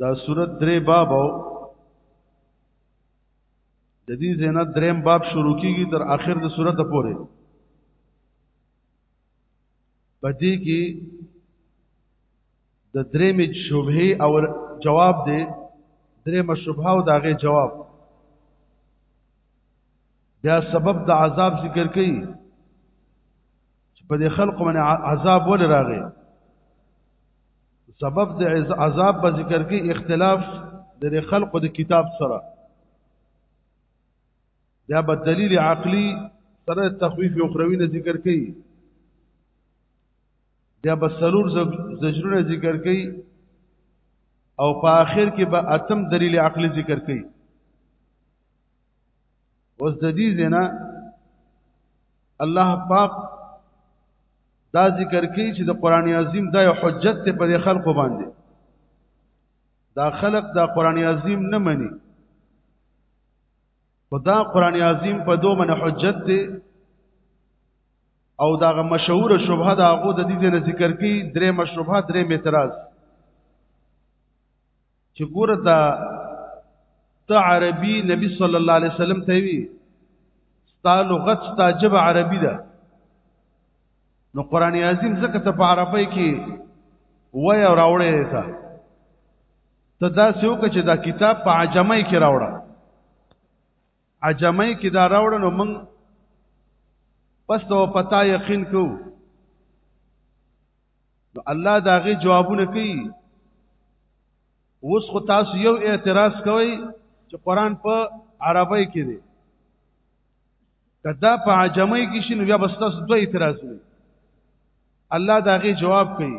دا صورت درې باب او د دې زنه دریم باب شروع کیږي تر اخر د صورت پورې پدې کې د درې می شوبه او جواب دی درې می شوبه او داغه جواب بیا سبب د عذاب ذکر کړي چې په دې خلکو باندې عذاب ولې راغی سبب د عذاب په ذکر کې اختلاف د خلکو د کتاب سره دا به دلیل عقلی سره تخویف اخروی نه ذکر کړي دا به سلور زجرونه ذکر کړي او په آخر کې به اتم دلیل عقلی ذکر کړي اوس د دې زنا الله پاک دا ذکر کوي چې د قران عظیم دا یو حجت ته پر خلکو باندې دا خلق دا قران عظیم نه مني خدا قران عظیم په دوه من حجت دی او دا مشهور شبهه دا غو د دې ذکر کوي درې مشروبه درې اعتراض چې ګوره دا ته عربي نبی صلی الله علیه وسلم ته وی ستا لغت ستا جب عربي ده نو قران عظیم زکه ته په عربی کې وای او راوړې تا ته دا سوک چې دا کتاب په عجمه کې راوړه عجمه کې دا راوړل نو موږ پس ته پتا یقین کو نو الله دا غي جوابونه کوي اوس خو تاسو یو اعتراض کوي چې قران په عربی کې دی کدا په عجمه کې شنو بیا بس تاسو دوه اعتراض کوي الله دا غي جواب کوي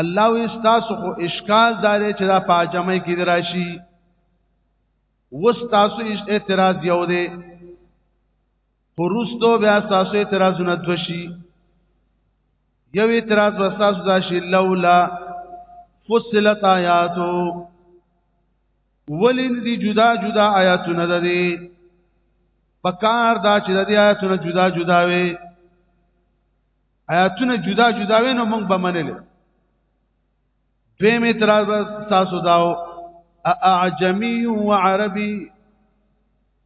الله وی تاسو خو اشکال دار چې دا پاجمه کې دراشي وس تاسو اعتراض یو دی پرستو بیا تاسو اعتراضونه دوشي یو اعتراض وستاسو دا شی لولا فصلت آیاتو ولین دی جدا جدا آیاتونه ده دی پکار دا چې د آیاتونه جدا جدا وي آیاتونه جدا جدا وینو موږ به منل دویم اعتراض تاسو داو اعجمی و عربی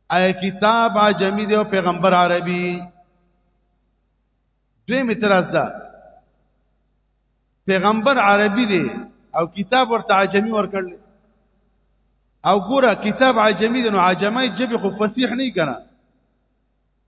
آیا کتاب عجمی دی او پیغمبر عربی دویم اعتراض دا پیغمبر عربی دی او کتاب ورته عجمی ورکړل او ګوره کتاب عجمی دی نو عجمی جبه خو فصیح نه کنا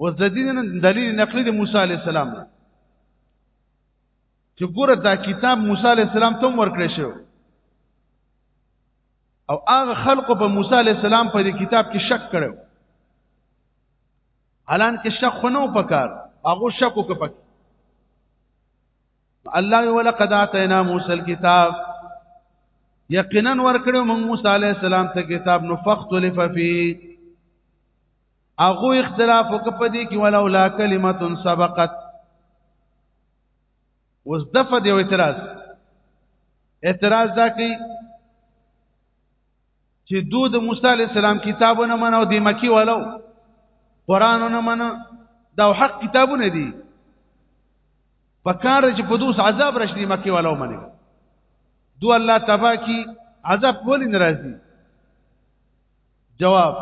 اوس د دې دلیل نقلی د موسی علی السلام چې ګوره دا کتاب موسی علی السلام ته ورکړی شو او هغه خلکو په موسی علی السلام په دې کتاب کې شک کړو الان کې شک خو نو پکار هغه شک وکړ الله ولقد اتینا موسی الكتاب یقینا ورکړو موږ موسی علی السلام ته کتاب نو فختلف فيه هغه اختلاف وکپدي کې ولولا کلمه سبقت اوس دفه دی اعتراض اعتراض دا کوي چې دو د موسی علی السلام کتابونه منو د مکی والو قران نه منو دا حق کتابونه دي پکار چې په دوس عذاب راشي مکی والو منو دو الله تبا کی عذاب ولې ناراضي جواب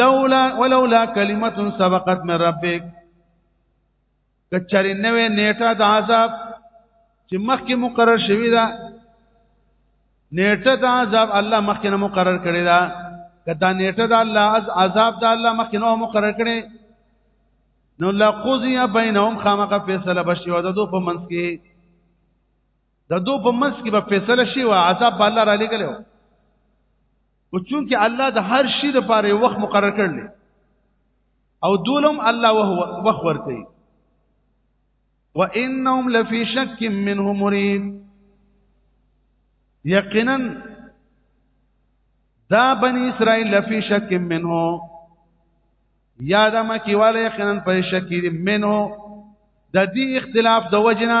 لولا ولولا کلمه سبقت من ربک کچری نوې نیټه د عذاب چې مخکې مقرر شوی دا نیټه د عذاب الله مخکې نه مقرر کړی دا کدا نیټه د الله از عذاب د الله مخکې نه مقرر کړی نو لقضی بینهم خامقه فیصله بشي او د دو په منځ کې د دو په منځ کې به فیصله شي او عذاب الله را لګلو او چونکی الله د هر شي لپاره وخت مقرر کړل او دولم الله وهو وخت ورکړي وانهم لفي شك منه مريب یقینا دا بني اسرائيل لفي شك منه یاد ما کی والے یقینا په شک منه د دې اختلاف د وجنه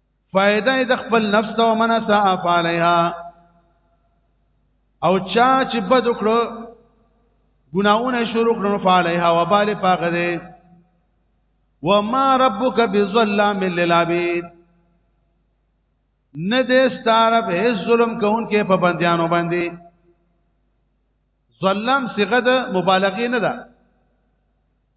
فائدہ د خپل نفس ته ومنه سا فعلها او چا چې بد وکړو ګناونه شروع کړو فعلها وبال پاغه دې وما ربك بظلام للعبيد نه دې ستاره به ظلم کوون کې په بندیانو باندې ظلم صيغه د مبالغه نه ده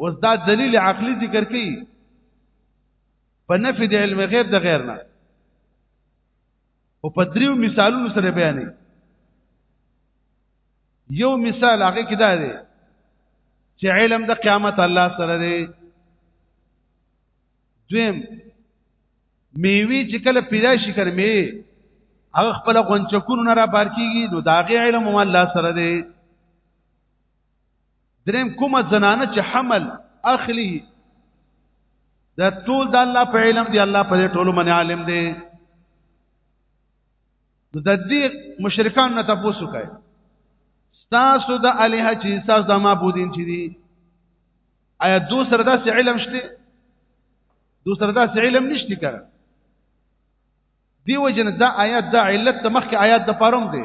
اوس دا دلیل عقلی ذکر کی په نفي د علم غیب د غیر نه او په دریو مثالونو سره بیانې یو مثال هغه کې دا دی چې علم د قیامت الله سره دی دویم میوي چې کله پیدا شي کړ می هغه خپل غونچکونو نه را بار کیږي نو دا غي علم هم الله سره دی دریم کومه زنانه چې حمل اخلي دا ټول د الله په علم دی الله په ټولو باندې عالم دی نو د دې مشرکان نه تاسو کوي تاسو د الها چې تاسو د معبودین چې دي آیا دو سره دا علم شته دو سره دا علم نشته کړه دیو جن دا آیات دا علت د مخکې آیات د پاروم دی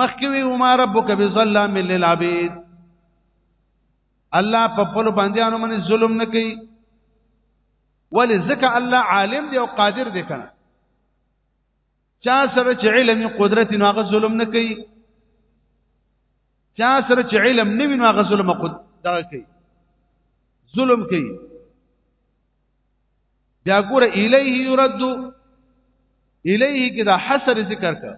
مخکې وی وما ربک بظلام للعبید الله په خپل بندیانو باندې ظلم نه کوي ولی ځکه الله عالم دی او قادر دی کنه چا سره چې علم قدرت نو هغه ظلم نه کوي چا سره چې علم نه وي نو هغه ظلم قد دا کوي ظلم کوي بیا ګوره الیه یرد الیه کې دا حصر ذکر کړ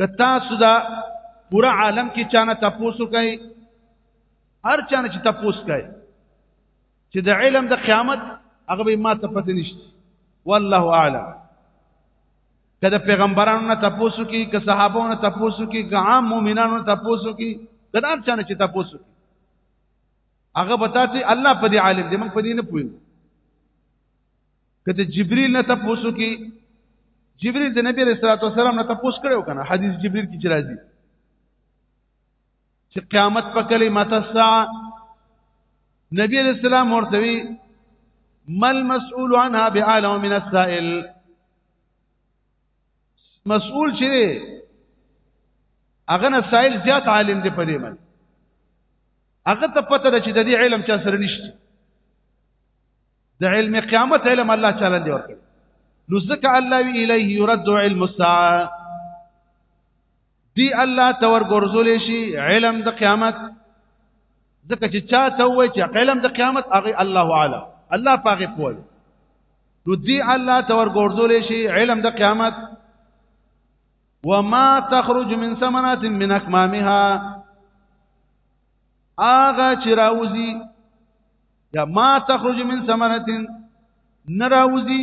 کتا سودا پورا عالم کې چانه تاسو کوي هر چانه چې تاسو کوي چې د علم د قیامت هغه به ما ته پته نشته والله اعلم کله پیغمبرانو نه تاسو کې که صحابو نه تاسو کې که عام مؤمنانو نه تاسو کې کله هر چانه چې تاسو کې هغه بتا ته الله په دې عالم دې موږ په دې نه پوي کته جبريل نه تاسو کې جبريل د نبی رسول الله سلام نه تاسو کړو کنه حدیث جبريل کې راځي چې قیامت په کلمت الساعه نبی علیہ السلام ورته وی مل مسئول عنها بعالم من السائل مسئول چې هغه نه سائل زیات عالم دی په دې باندې هغه ته پته ده چې د دې علم چا سره نشته د علم قیامت علم الله تعالی دی ورکړي نو ځکه الله وی الیه يرد علم الساعه دی الله تور ګرځول شي علم د قیامت ځکه چې چا ته وای چې علم د قیامت هغه الله اعلی الله پاغه پوي نو دی الله تور ګرځول شي علم د قیامت وما تخرج من ثمرات من اكمامها اغه چې راوځي یا ما تخرج من ثمرات نراوځي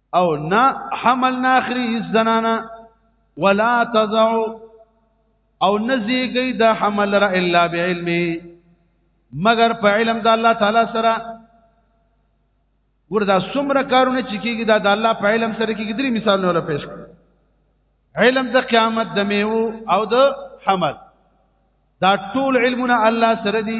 او نه حمل نه اخري زنانا ولا تضع او نزيږي د حمل را الا بعلم مگر په علم د الله تعالی سره وردا څومره کارونه چې کیږي دا د الله په علم سره کیږي درې مثالونه ولا پېښ کړ علم د قیامت د میو او د حمل دا ټول علمونه الله سره دي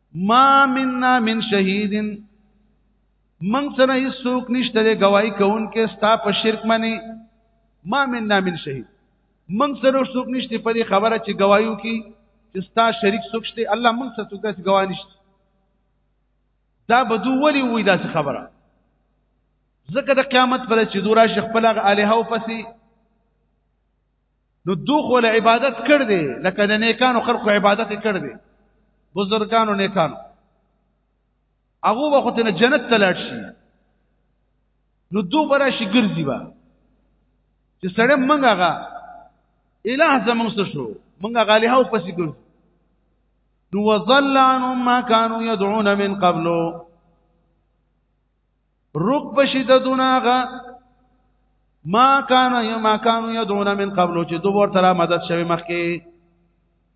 ما منا من شهید من سره هیڅوک نشته دی گواہی کوونکې ستا په شرک منی ما منا من شهید من سره هیڅوک نشته په دې خبره چې گواہی وکي چې ستا شریک څوک شته الله من سره څوک داسې گواهی نشته دا بدو ولی وې داسې خبره ځکه د قیامت پر چې دورا شیخ خپل الها او پسې نو دوخ ول عبادت کړ دې لکه د نیکانو خلکو عبادت کړ دې بزرګانو نیکانو هغه وخت نه جنت تلاړ شي نو دوه برا شي ګرځي با چې سړی منګه هغه الہ زمون څه شو منګه غالي هاو پسې ګرځي نو وظل عنهم ما كانوا يدعون من قبل روک بشي د دوناغه ما کان ما کانو يدعون من قبل چې دوه ورته را مدد شوی مخکې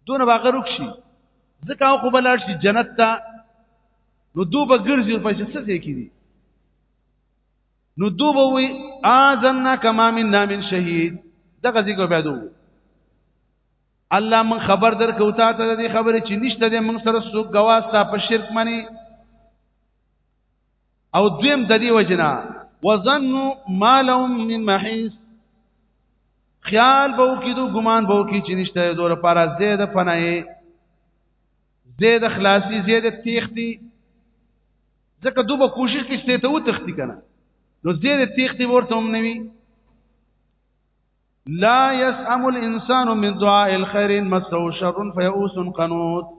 دونه باغه روک شي ځکه خو بلار شي جنت ته نو دوه بغرزي په څه څه کې دي نو دوه وي اذن کما من نام شهید دغه ذکر به دوه الله من خبر در کو تا ته دې خبره چې نشته دې من سره سو گواستا په شرک منی او دویم د دې وجنا وظنوا ما لهم من محيص خیال به وکیدو ګمان به وکی چې نشته دور لپاره زید پناهي زید خلاصي زید تیختی ځکه دوبه کوشش کیسته ته و تختی کنه نو زید تیختی ورته هم نوي لا يسأم الانسان من دعاء الخير مسه شر فيئوس قنوط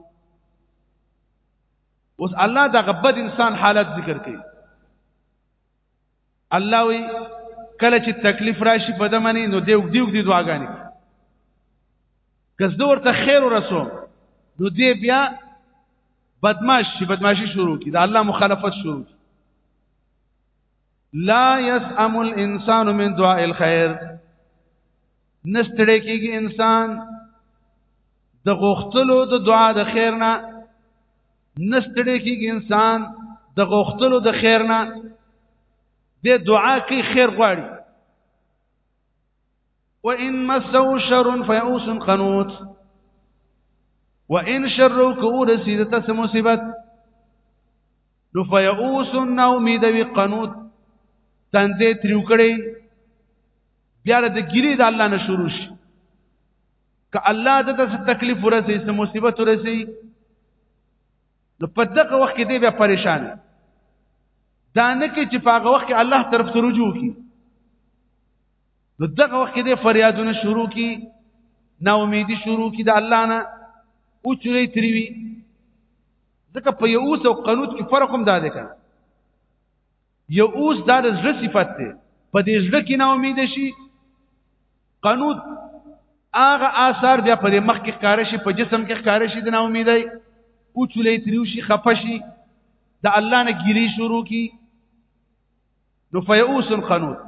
اوس الله دا غبد انسان حالت ذکر کوي الله وی کله چې تکلیف راشي په دمنې نو دیو دیو دی دعاګانی کس دور ته خیر ورسو نو دی بیا بدمعش شي بدمعشي شروع کی دا الله مخالفت شروع کی لا يسأم الانسان من دعاء الخير نستړی کېږي انسان د غوښتلو د دعا د خیر نه نستړی کېږي انسان د غوښتلو د خیر نه د دعا کې خیر غواړي وان مسو شر فيئوس قنوت وان شر كور سيدته سمصيبت نو فيئوس نو امید وي قنوت تندې تریو کړي بیا د ګیری د الله نه شروع شي که الله د څه تکلیف ورسي څه مصیبت ورسي نو په دغه وخت کې دی بیا پریشان دا نه کې چې په هغه وخت کې الله طرف ته رجوع کی نو دغه وخت کې دی فریادونه شروع کی نا امیدي شروع کی د الله نه او چوي تریوي ځکه په یو څو قنوت کې فرق هم دا دی کنه یو اوس دا د زړه صفت دی په دې زړه کې نه امید شي قنوت هغه آثار بیا په دې مخ کې ښکار شي په جسم کې ښکار شي د نا امیدای او چولې تریو شي خفه شي د الله نه ګیری شروع کی نو فیئوس قنوت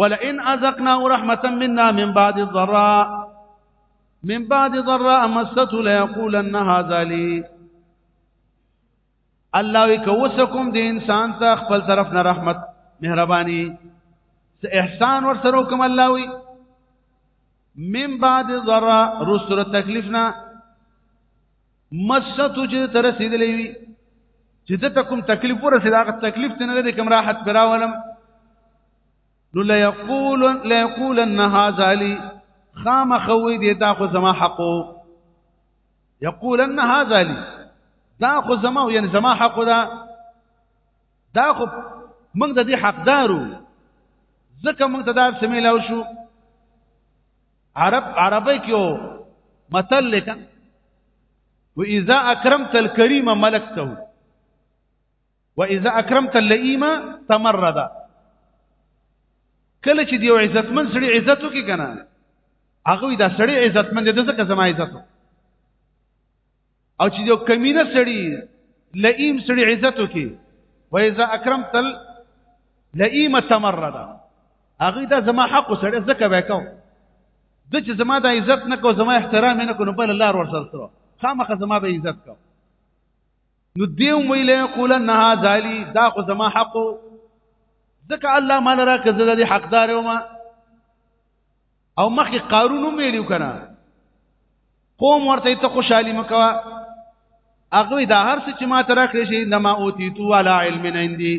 ولئن اذقنا رحمه منا من بعد الضراء من بعد ضراء مسته ليقولن هذا لي الله وی کوسکم د انسان ته خپل طرف نه رحمت مهرباني سه احسان ور سره کوم الله وی من بعد ذرا رسره تکلیفنا مستو چې تر رسیدلې وی چې د تکم تکلیف ور رسید هغه تکلیف ته نه کوم راحت پراولم نو لا یقول لا یقولن هذا لي خامخوي دي دا خو زما حقو یقولن هذا لي دا خو زما یعنی زما حق ده دا خو موږ د دې حقدارو ځکه موږ ته دا سمیلاو شو عرب عربی کې یو متل لکه و اذا اکرمت الكريم ملکته واذا اکرمت اللئیم تمرد کله چې دیو عزتمن سړي عزت وکي کنه هغه دا سړي عزتمن دي ځکه زما عزت او چې دیو کمینه سړي لئیم سړي عزت وکي واذا اکرمت اللئیم تمرد هغه دا زما حق سړي ځکه وکاو د چې زما د عزت نه کو زما احترام نه کو نو بل لار ورسره خامخه زما به عزت کو نو دیو ویل یقولن هذا لي دا خو زما حق ځکه الله مال را کزه د حقدار او ما او مخکې قارون هم ویلو کنه قوم ورته ته خوشحالي مکوا هغه دا هر څه چې ما ترا کړی شي نما اوتی تو علی علم عندي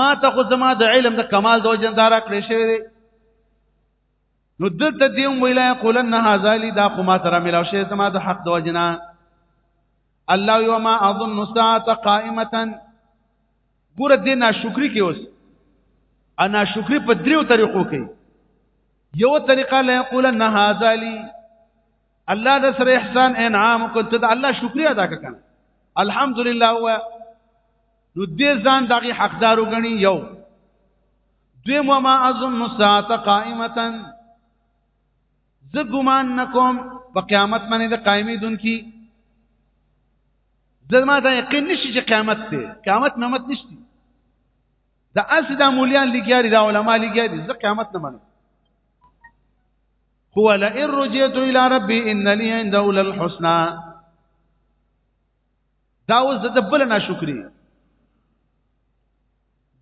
ما ته خو زما د علم د کمال د وجه دارا کړی شوی دی نو دلته دیوم ویلا یقولن هذا لي دا خو ما ترا ملاو شي زما د حق د وجنه الله یوما اظن الساعه قائمه ګور دې ناشکری کې اوس انا شکری په دریو طریقو کې یو طریقه لا یقول ان هاذا لی الله د سره احسان انعام کوته د الله شکرې ادا کړه الحمدلله و نو دې ځان دغه حقدار وګڼي یو دوی ما اظن الساعه قائمه زه ګمان نکوم په قیامت باندې د قائمې دن کی زما دا یقین نشي چې قیامت دی قیامت ممت نشته دا اسی دا مولیان لګیاري دا علما لګیاري زه قیامت نه منم هو لئن رجعت الى ربي ان لي عنده للحسنى دا وز د بل ناشکری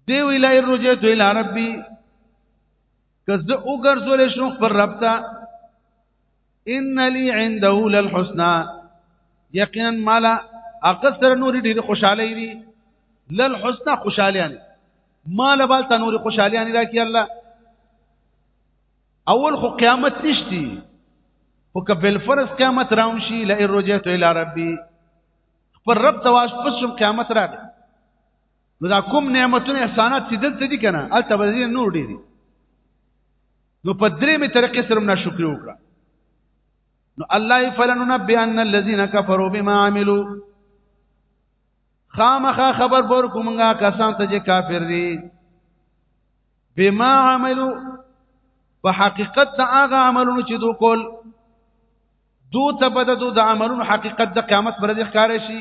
دی ویل ای رجه تو الی ربی کزه وګرځول شو خپل رب ته ان لی عنده للحسنا یقینا مالا اقصر نور ډیر خوشاله دی للحسنا خوشاله نه مال بال تنور خوشاله نه راکی الله اول خو قیامت نشتی خو کبل فرض قیامت راوم شي لئن رجعت الى ربي پر رب تواش پسم قیامت راغی نو دا کوم نعمتونه احسانات چې دلته دي کنه الته به دې نور ډېری نو په درې می طریقې سره نه شکر وکړه نو الله فلننبئ ان الذين كفروا بما عملوا خامخه خبر بور کومنګه کسان ته چې کافر دي بما عملوا په حقیقت د هغه عملونو چې دوی کول دوی ته بده دوی د عملونو حقیقت د قیامت پر دې ښکار شي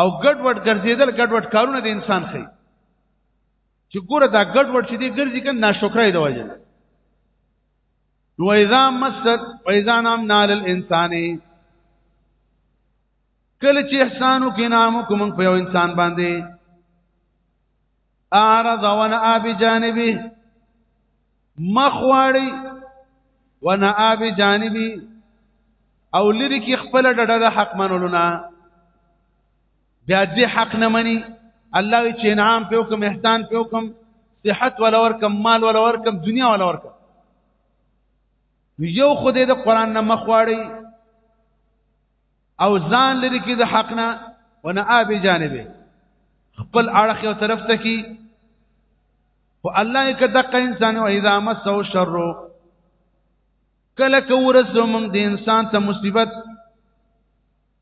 او ګډ وډ ګرځیدل ګډ وډ کارونه د انسان خي چې ګوره دا ګډ وډ چې دی ګرځي کنه ناشکرای دی وجه نو اذا مست و اذا نام نال الانسان کله چې احسانو کې نامو کوم په یو انسان باندې اعرض وانا اب جانبي مخواړي وانا اب جانبي او لری کی خپل ډډه د حق منولونه بیا دې حق نه مني الله چې انعام په کوم احسان په کوم صحت ولا ور کم مال ولا ور کم دنیا ولا ور کم یو خدای د قران نه مخواړي او ځان لري کې د حق نه ونه ابي جانبه خپل اړخ یو طرف ته کی او الله یک دقه انسان او اذا مسو شر کله کو ورسو موږ د انسان ته مصیبت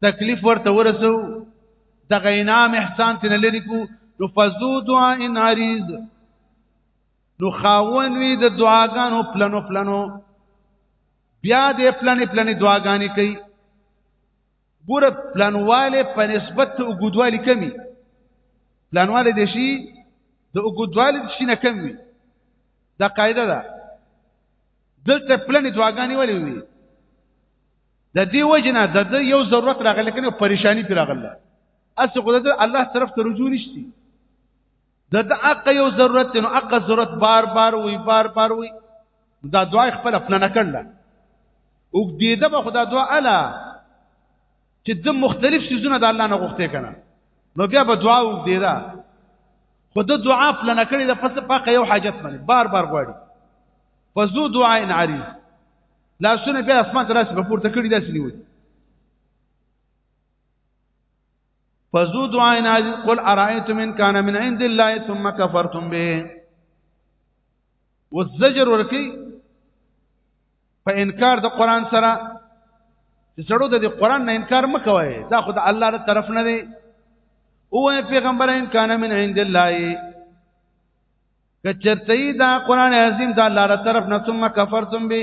تکلیف ورته ورسو د غینام احسان تن لري کو نو فزو دعا ان عریض نو خاون وی د دعاګانو پلنو پلنو بیا دې پلانې پلانې دعاګانې کوي ګوره پلانواله په نسبت ته وګدوالي کمی پلانواله د شي د وګدوالي د شي نه کم وي دا قاعده ده دلته پلانې دعاګانې ولې وي د دې وجنه د دې یو ضرورت راغلی کنه پریشانی پر راغله اصل خدای الله طرف ته رجوع نشتی دغه اق یو ضرورت نو اق ضرورت بار بار وی بار بار وی دا دعا خپل خپل نه کړل او دې دا به خدا دعا الا چې د مختلف سيزونه د الله نه غوښته کنه نو بیا به دعا و دې دا خو د دعا خپل نه کړی د پس پاکه یو حاجت باندې بار بار غواړي فزو دعا ان عریض لا سونه بیا اسمان ترسه په پورته کړی داسې نیوي فزو دعاء نازل قل ارائیتم ان کان من عند الله ثم کفرتم به والزجر ورکی په انکار د قران سره چې سړو د قران نه انکار مکوي دا خو د الله تر طرف نه دی او پیغمبر ان کان من عند الله کچرته دا قران عظیم د الله تر طرف نه ثم کفرتم به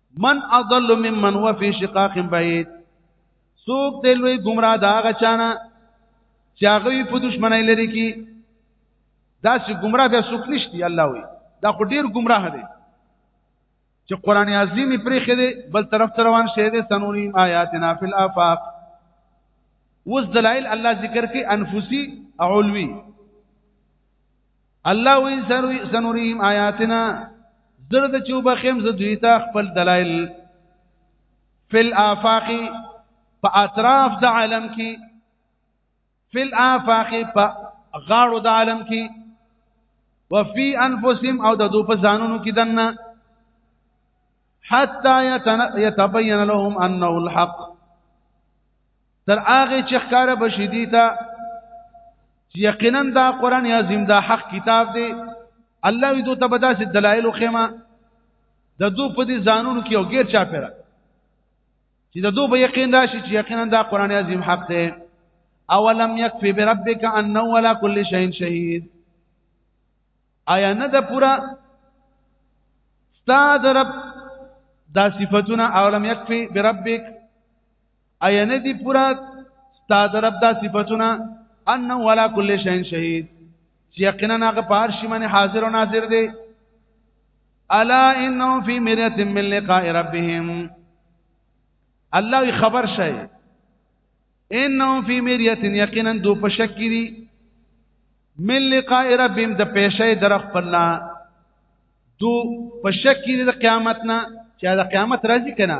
من اضل ممن هو في شقاق بعيد سوق دې لوی گمراه دا غچانا چې هغه په دشمنی لري کې دا چې گمراه بیا سوق نشتی الله وي دا خو ډیر گمراه دی چې قران عظیم پرې خېده بل طرف ته روان شه دې سنوریم آیاتنا فی الافاق وز دلائل الله ذکر کې انفسی علوی الله وی سنوریم آیاتنا زرد چوب خیم ز دوی تا خپل دلایل فل آفاق په اطراف د عالم کې فل آفاق په غاړو د عالم کې وفي انفسهم او د دوی په ځانونو کې دنه حتى يتبين لهم انه الحق تر هغه چې ښکار بشي دي ته یقینا دا قران عظیم دا حق کتاب دی الله وی دوی ته به داسې دلایل خېما د دو په دې ځانونو کې یو غیر چا پیرا چې د دو په یقین راشي چې یقینا دا قران عظیم حق دی اولم یکفی بربک انه ولا کل شیء شهید آیا نه د پورا استاد رب دا صفاتونه اولم یکفی بربک ایا نه دی پورا ستاسو رب دا صفاتونه ان ولا کل شین شهید یقینا هغه پارشي منه حاضر او ناظر دی الا انه فی مریه من لقاء ربهم الله خبر شي انه فی مریه یقینا دو پشکری من لقاء ربهم د پېښې در خپل دو پشکری د قیامت نه چې د قیامت راځي کنه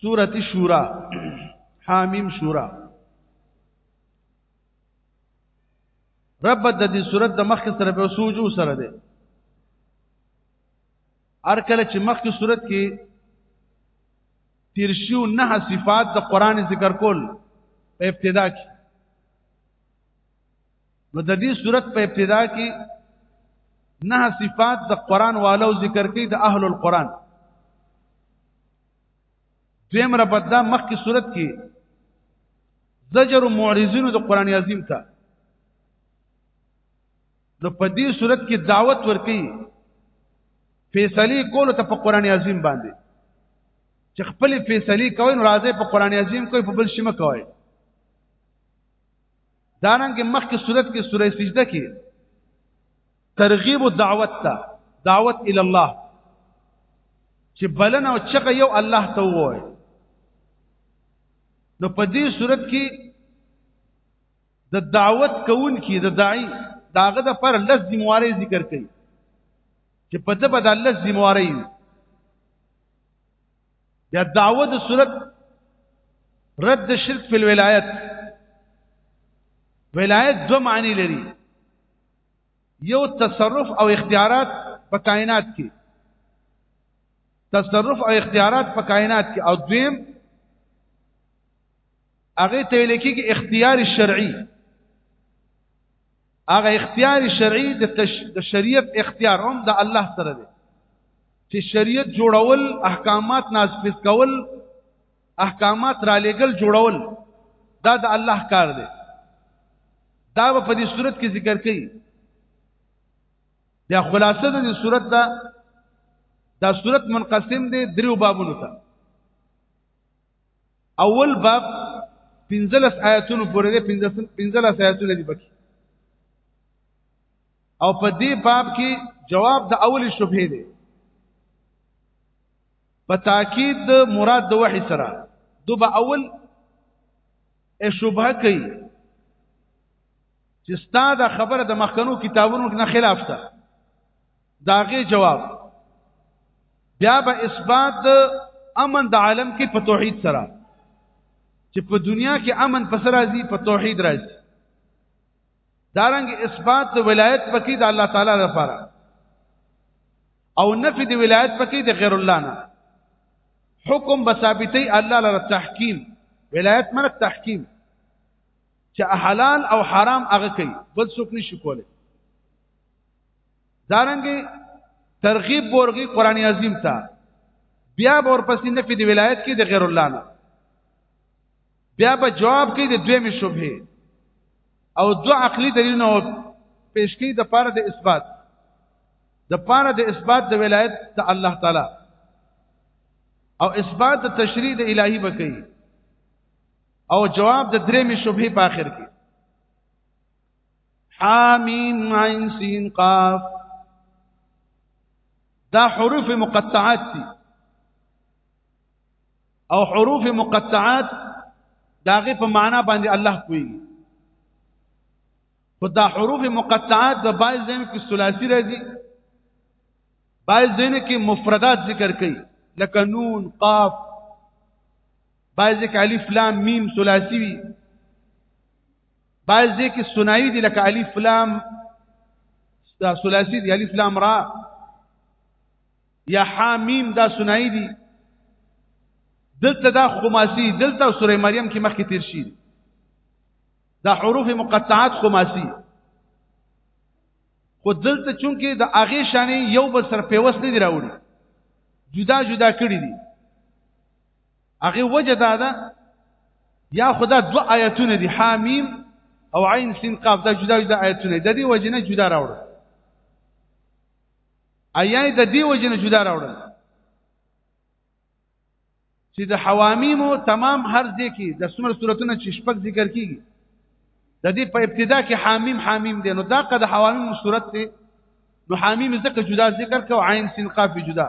سورت شورا حامیم شورا رب د دې سورت د مخ سره په سوجو سره ده ار کله چې مخ کې سورت کې تیرشیو نه صفات د قران ذکر کول په ابتدا کې نو د دې صورت په ابتدا کې نه صفات د قران والو ذکر کوي د اهل القران دیم ربط دا مخکې صورت کې زجر معرضین د قران عظیم ته نو په دې صورت کې دعوت ورکړي فیصله کول ته په قران عظیم باندې چې خپل فیصله کوي نو راځي په قران عظیم کوي په بل شي مکوي دارنګ مخکې صورت کې سورې سجده کې ترغیب او دعوت ته دعوت ال الله چې بلنه او چغه یو الله ته وای نو په دې صورت کې د دعوت کوون کې د داعي داغه د پر لز ذمہواری ذکر کړي چې په دې په د لز ذمہواری بیا دعوه د صورت رد شرک په ولایت ولایت دو معنی لري یو تصرف او اختیارات په کائنات کې تصرف او اختیارات په کائنات کې او دویم هغه ته لیکي کې اختیار شرعي هغه اختیار شرعي د تش... د شریعت اختیار هم د الله سره دی چې شریعت جوړول احکامات نافذ کول احکامات را لېګل جوړول دا د الله کار دی دا په دې صورت کې ذکر کړي بیا خلاصه د دې صورت دا دا صورت منقسم دی دریو بابونو ته اول باب 15 آیاتونو پورې دی 15 آیاتونه دی پکې او په دې باب کې جواب د اول شبهه دی په تاکید د مراد د وحی سره دوبه اول ای شبهه کوي چې ستاده خبره د مخکنو کتابونو نه خلاف ده داغه جواب بیا به اثبات د امن د عالم کې په توحید سره چې په دنیا کې امن پس راځي په توحید راځي دارنګ اثبات د ولایت پکې د الله تعالی لپاره او نفي د ولایت پکې د غیر الله نه حکم بثابتي الله لپاره تحکیم ولایت مرک تحکیم چې حلال او حرام هغه کوي بل څوک نشي کولای دارنګي ترغیب ورغي قران عظیم ته بیا ور پسې نه پیډ ولایت کې د غیر الله نه بیا به جواب کې د دویمې شوبه او دو عقلی دلیلونه پیش کې د پاره د اثبات د پاره د اثبات د ولایت ته الله تعالی او اثبات د تشریع د الهی بکې او جواب د درې می شوبه په اخر کې حامیم عین سین قاف دا حروف مقطعات دي او حروف مقطعات داغه په معنا باندې الله کوي خو دا حروف مقطعات د بای زین کې ثلاثي راځي بای زین کې مفردات ذکر کړي لکه نون قاف بای ذکر الف لام میم ثلاثي وي بعض دې کې سناوي دي لکه الف لام دا ثلاثي دي الف لام را یا حامیم دا سناوي دي دلته دا خماسي دلته سوره مریم کې مخکې تیر شي دا حروف مقطعات خماسي خو دلته چونکه د اغه شانې یو بل سره پیوست نه دی راوړي جدا جدا کړی دي هغه وجه دا ده یا خدا دو آیتونه دي حامیم او عین سین قاف دا جدا جدا آیتونه د دې وجه نه جدا راوړل ایای د دې وجه نه جدا راوړل چې د حوامیمو تمام هر ځای کې د څومره صورتونه چې شپږ ذکر کیږي د دې په ابتدا کې حامیم حامیم دی نو دا قد حوامیم صورت دی نو حامیم ځکه جدا ذکر کو عین سین قاف جدا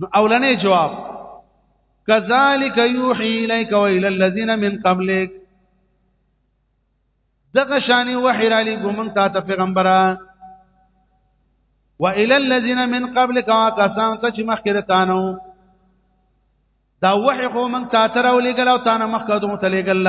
نو اولنې جواب کذالک یوحی الیک و الی الذین من قبلک دغه شانی وحی را لګو مونږ ته ته پیغمبره و الی الذین من قبلک کسان ته چې مخکې تانو دا وحی خو مونږ ته تر ولېګل او تانه مخکې دوم ته لېګل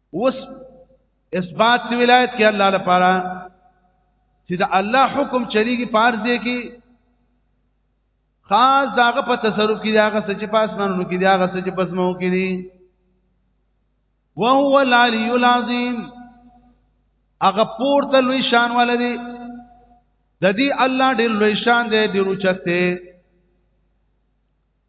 اوس اثبات دی ولایت کې الله لپاره چې دا الله حکم چریږي پار دی کې خاص داغه په تصرف کې داغه سچ پاس منو کې داغه سچ پس مو کې دي وهو العلی العظیم هغه پورته لوی شان ولدي د دې الله ډېر لوی شان دی ډېر اوچته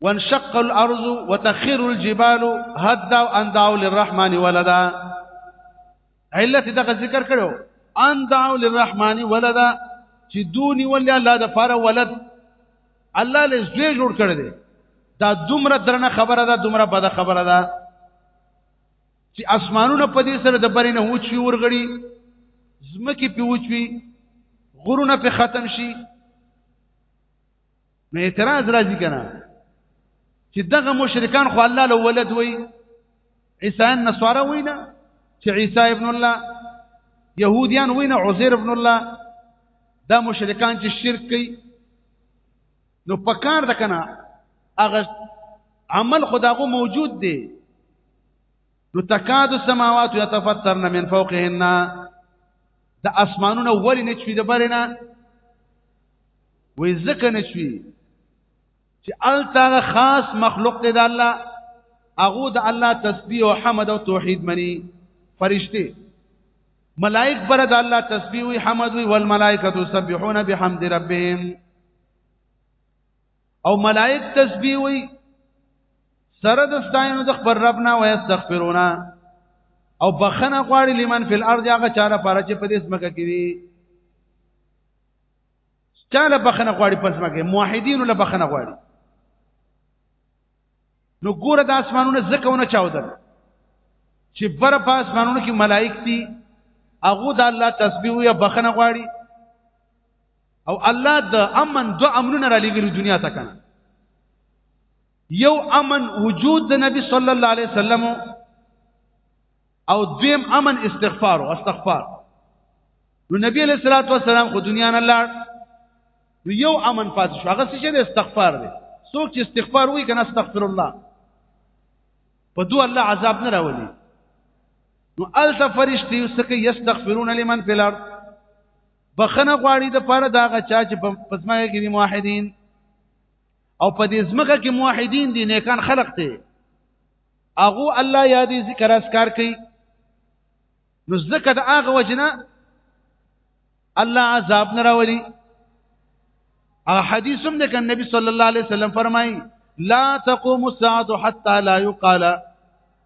وانشق الارض وتخر الجبال هدا ان دعوا للرحمن ولدا علت دغه ذکر کړو ان دعوا للرحمن ولدا چې دونی ولې الله د فار ولد الله له زوی جوړ کړی دی دا دومره درنه خبره ده دومره بده خبره ده چې اسمانونه په دې سره د برینه وچی ورغړي زمکه په وچوي غرونه په ختم شي نو اعتراض راځي کنه چې دغه مشرکان خو الله له ولد وای عیسی نصارا وینا چې عیسی ابن الله يهوديان وینا عزير ابن الله دا مشرکان چې شرک کوي نو پکار د کنه هغه عمل خداغو موجود دی نو تکاد السماوات يتفطرن من فوقهن د اسمانونو ولې نه چوي د برنه وې ځکه نشوي چې الته خاص مخلوق دی د الله هغه د الله تسبیح او حمد او توحید مني فرشته ملائک پر د الله تسبیح او حمد وی والملائکه تسبحون بحمد ربهم او ملائک تسبیح وی سره د ستاینو د خبر ربنا و استغفرونا او بخنه غواړي لمن فی الارض هغه چاره پر چې په دې سمکه کې چاله بخنه غواړي پس مګه موحدین له بخنه غواړي نو ګوره د اسمانونو زکهونه چاودل چې بر په اسمانونو کې ملائک دي هغه د الله تسبیح یا بخنه غواړي او الله د امن دو امرونه را لګري دنیا ته کنه یو امن وجود د نبی صلی الله علیه وسلم او دویم امن استغفار او استغفار نو نبی علیہ الصلوۃ والسلام خو دنیا نه لاړ نو یو امن پات شو هغه څه چې استغفار دی څوک چې استغفار وایي کنه استغفر الله په دوه الله عذاب نه راولي نو الته فرشتي وسکه یستغفرون لمن فی الارض بخنه غواړي د پاره دا غچا چې په ځمکه کې دي موحدین او په دې ځمکه کې موحدین دي نیکان خلق دي هغه الله یادې ذکر اسکار کوي نو ځکه د هغه وجنه الله عذاب نه راولي هغه حدیث هم د نبی صلی الله علیه وسلم فرمایي لا تقوم الساعه حتى لا يقال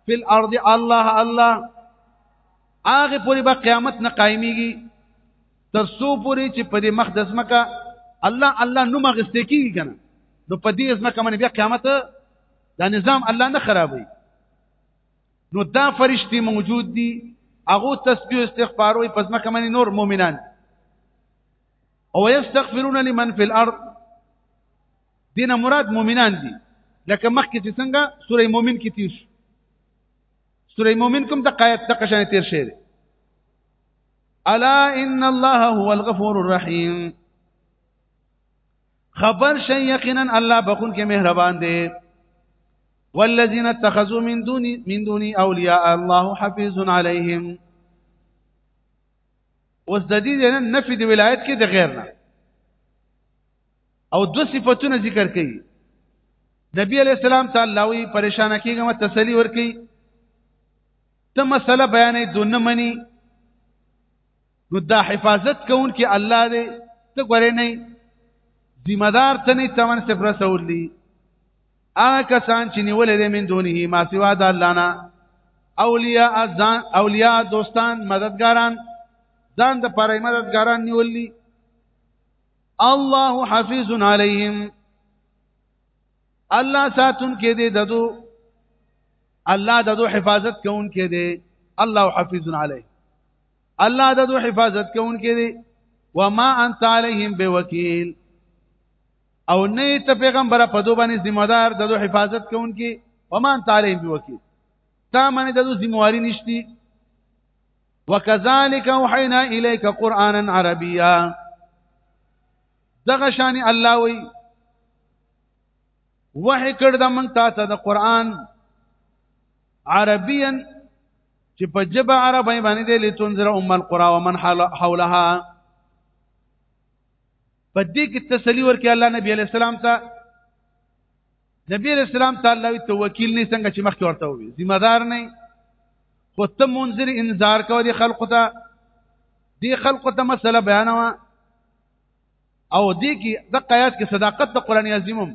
في الارض الله الله هغه پوری به قیامت نه قایميږي تر څو پوری چې په دې مقدس مکه الله الله نو مغسته کیږي کنه نو په دې اسمه کمن بیا قیامت دا نظام الله نه خرابوي نو دا فرشتي موجود دي هغه تسبیح استغفار وي پس مکه منی نور مؤمنان او یستغفرون لمن فی الارض دینه مراد مؤمنان دي لکه مخکې چې څنګه سوره مؤمن کې تیر شو سوره مؤمن کوم د قایت د قشنه تیر شوی الا ان الله هو الغفور الرحیم خبر شي یقینا الله بخون کې مهربان دی والذین اتخذوا من دوني من دوني اولیاء الله حفیظ علیهم اوس د دې نه نفي د ولایت کې د غیر نه او دو صفاتونه ذکر کړي نبی علیہ السلام تعالی وی پریشان کیږم تسلی ورکي ته مسله بیانې دونه منی نو دا حفاظت کون کې الله دې ته ګورې نه ذمہ دار ته نه تمن صفر رسول دي هغه کسان چې نیولې دې من دونه ما سوا د الله نه اولیاء ازان اولیاء دوستان مددګاران ځان د پاره مددګاران نیولې الله حفیظ علیهم الله ساتون کې دې ددو الله ددو حفاظت کون کې دې الله حفیظ علیه الله د دوی حفاظت کوونکی دی و ما انت علیهم بوکیل او نه ته پیغمبر په دوی باندې ذمہ دار د دوی حفاظت کوونکی و ما انت علیهم بوکیل تا باندې د دوی ذمہ واری نشتی وکذالک اوحینا الیک قرانا عربیا دغه شان الله وی وحی کړ د من تا ته د قران عربیا چې په جبه عربی باندې دی لتنذر ام القرى ومن حولها په دې کې تسلی ورکړي الله نبی عليه السلام ته نبی عليه السلام تعالی وی ته وکیل نه څنګه چې مخکې ورته وي ذمہ دار نه خو ته منذر انذار کوي دي خلق ته دي خلق ته مسله بیانوا او دې کې د قیاس کې صداقت د قران عظیمم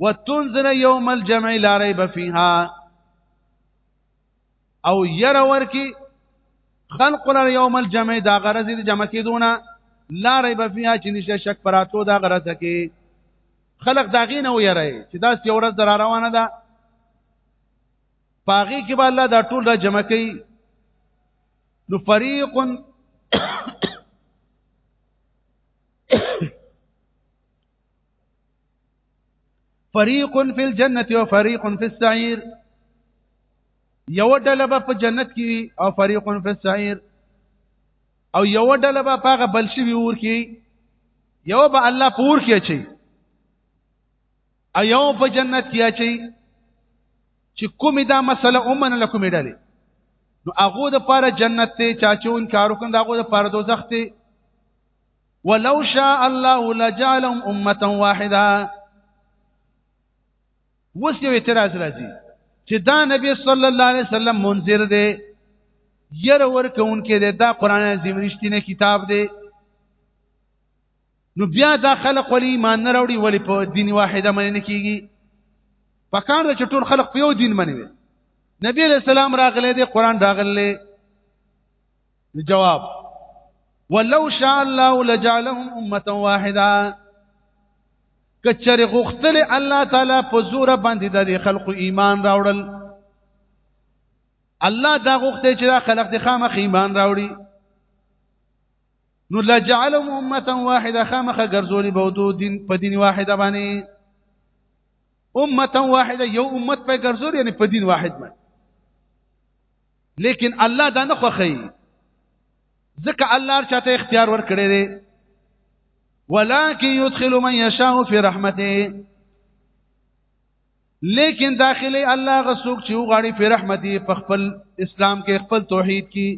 وتنذر يوم الجمع لا ريب فيها او ير ورکی خلق لر يوم الجمع دا غرض دې جمع کیدونه لا ريب فيها چې نشه شک پراتو دا غرض کې خلق دا غینه ويره چې دا سی ورځ در روانه ده پاغي کې به الله دا ټول را جمع کوي نو فريق فريق في الجنه وفريق في السعير یو ډله به په جنت کې وي او فريق في السعير او یو ډله به پاغه بل شي ور کې یو به الله پور کې چي ایو په جنت کې اچي چې کومه دا مسله اومن له کومه ډلې نو هغه د پاره جنت ته چاچون کارو کند هغه د پاره دوزخ ته ولو شاء الله لجعلهم امه واحده وس یو اعتراض راځي چې دا نبی صلی الله علیه وسلم منذر دی ير ورکون کې دی دا قران عظیم رښتینه کتاب دی نو بیا دا خلق ولی ایمان نه راوړي ولی په دین واحده منې نه کیږي پکار چې ټول خلق په یو دین منې نبی رسول الله راغله دی قران راغله جواب ولو شاء الله لجعلهم امه واحده کچره غختل الله تعالی په زور باندې د خلق ایمان راوړل الله دا غخته چې دا خلق د خامخ ایمان راوړي نو لجعلهم امه واحده خامخ ګرځولي بودو دین په دین واحده باندې امه واحده یو امت په ګرځول یعنی په دین واحد باندې لیکن الله دا نه خوخی ځکه الله چاته اختیار ورکړي دي ولکه يدخل من يشاء في رحمته لیکن داخلي الله غسوک چې وغاړي په رحمتي په خپل اسلام کې خپل توحید کې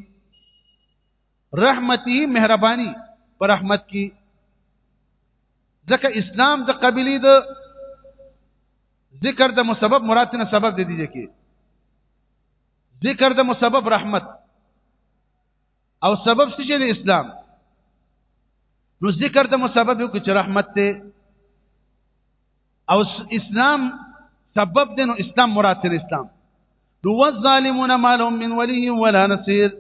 رحمتي مهرباني پر رحمت کې ځکه اسلام د قبلي د ذکر د مسبب مراد نه سبب دی دی کې ذکر د مسبب رحمت او سبب څه چې د اسلام نو ذکر د مسبب یو چې رحمت ته او اسلام سبب دی نو اسلام مراد تر اسلام نو والظالمون ما لهم من ولي ولا نصير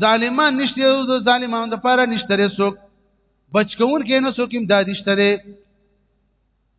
ظالمان نشته د ظالمانو لپاره نشته رسوک بچکون کې نه سوکیم دادشته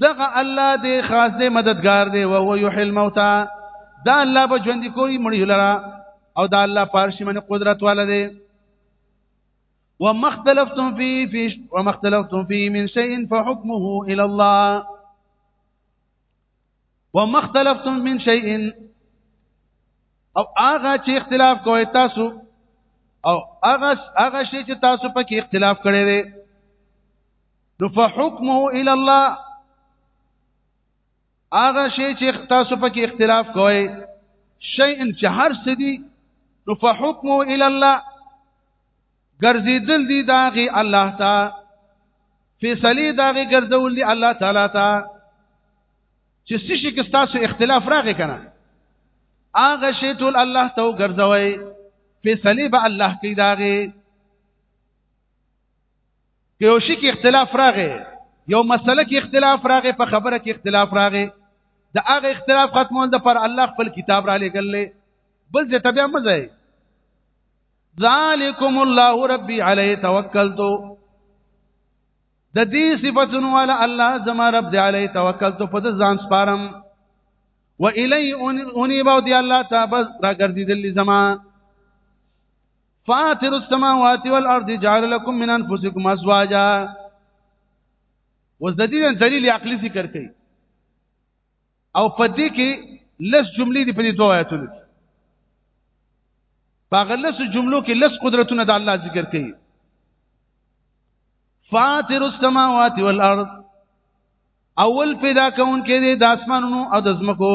دغه الله دې خاص دې مددگار دې او هو یحیی الموتى دا الله به ژوند کوي مړی لرا او دا الله پارشي من قدرت والا دې وما اختلفتم فيه في وما اختلفتم فيه من شيء فحكمه الى الله وما اختلفتم من شيء او هغه چې اختلاف کوي تاسو او هغه هغه شی چې تاسو پکې اختلاف کړی دی نو فحکمه الى الله هغه شی چې تاسو په کې اختلاف کوئ شیء چې هر څه دي نو فحکمه الى الله ګرځیدل دي داغي الله تا فیصله داغي ګرځول دي الله تعالی تا چې څه شي کې تاسو اختلاف راغی کنه هغه شی ټول الله ته ګرځوي فیصله به الله کوي داغي که یو شي کې اختلاف راغی یو مسله کې اختلاف راغی په خبره کې اختلاف راغی د هغه اختلاف ختمول د پر الله خپل کتاب را لګلې بل ځای تبع مزه ذالکم الله ربي عليه توکلت د دې صفاتونو والا الله زما رب دې عليه توکلت په ځان سپارم و الی انیب او دی الله ته بس را ګرځیدلی زما فاتر السماوات والارض جعل لكم من انفسكم ازواجا وز د دې دلیل عقلی ذکر کړي او په دې کې لس جملې دي په دې دوه آیاتونو کې په غلس جملو کې لس قدرتونه د الله ذکر کړي فاتر السماوات والارض اول پیدا کون کې د اسمانونو او د زمکو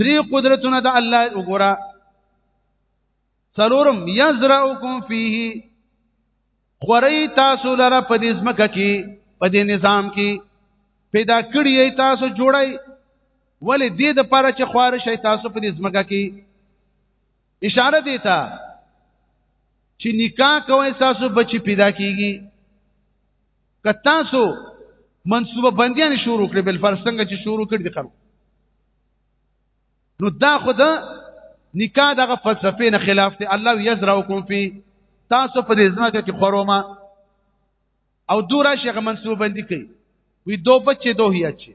درې قدرتونه د الله وګوره سلورم یزرعکم فیه خوري تاسو لره په دې ځمکه کې په دې نظام کې پیدا کړی تاسو جوړی ولې دې د پاره چې خوار شي تاسو په دې ځمکه کې اشاره دی ته چې نکاح کوي تاسو بچی پیدا کیږي که تاسو منصوبه بندیان شروع کړې بل فرض څنګه چې شروع کړې دي خلک نو دا خود نکاح دغه فلسفې نه خلاف دی الله یزرعکم فی تاسو په دې ځمکه کې خروما او دورا شیخ منصوب بندي کوي وی دو بچي دو هي اچي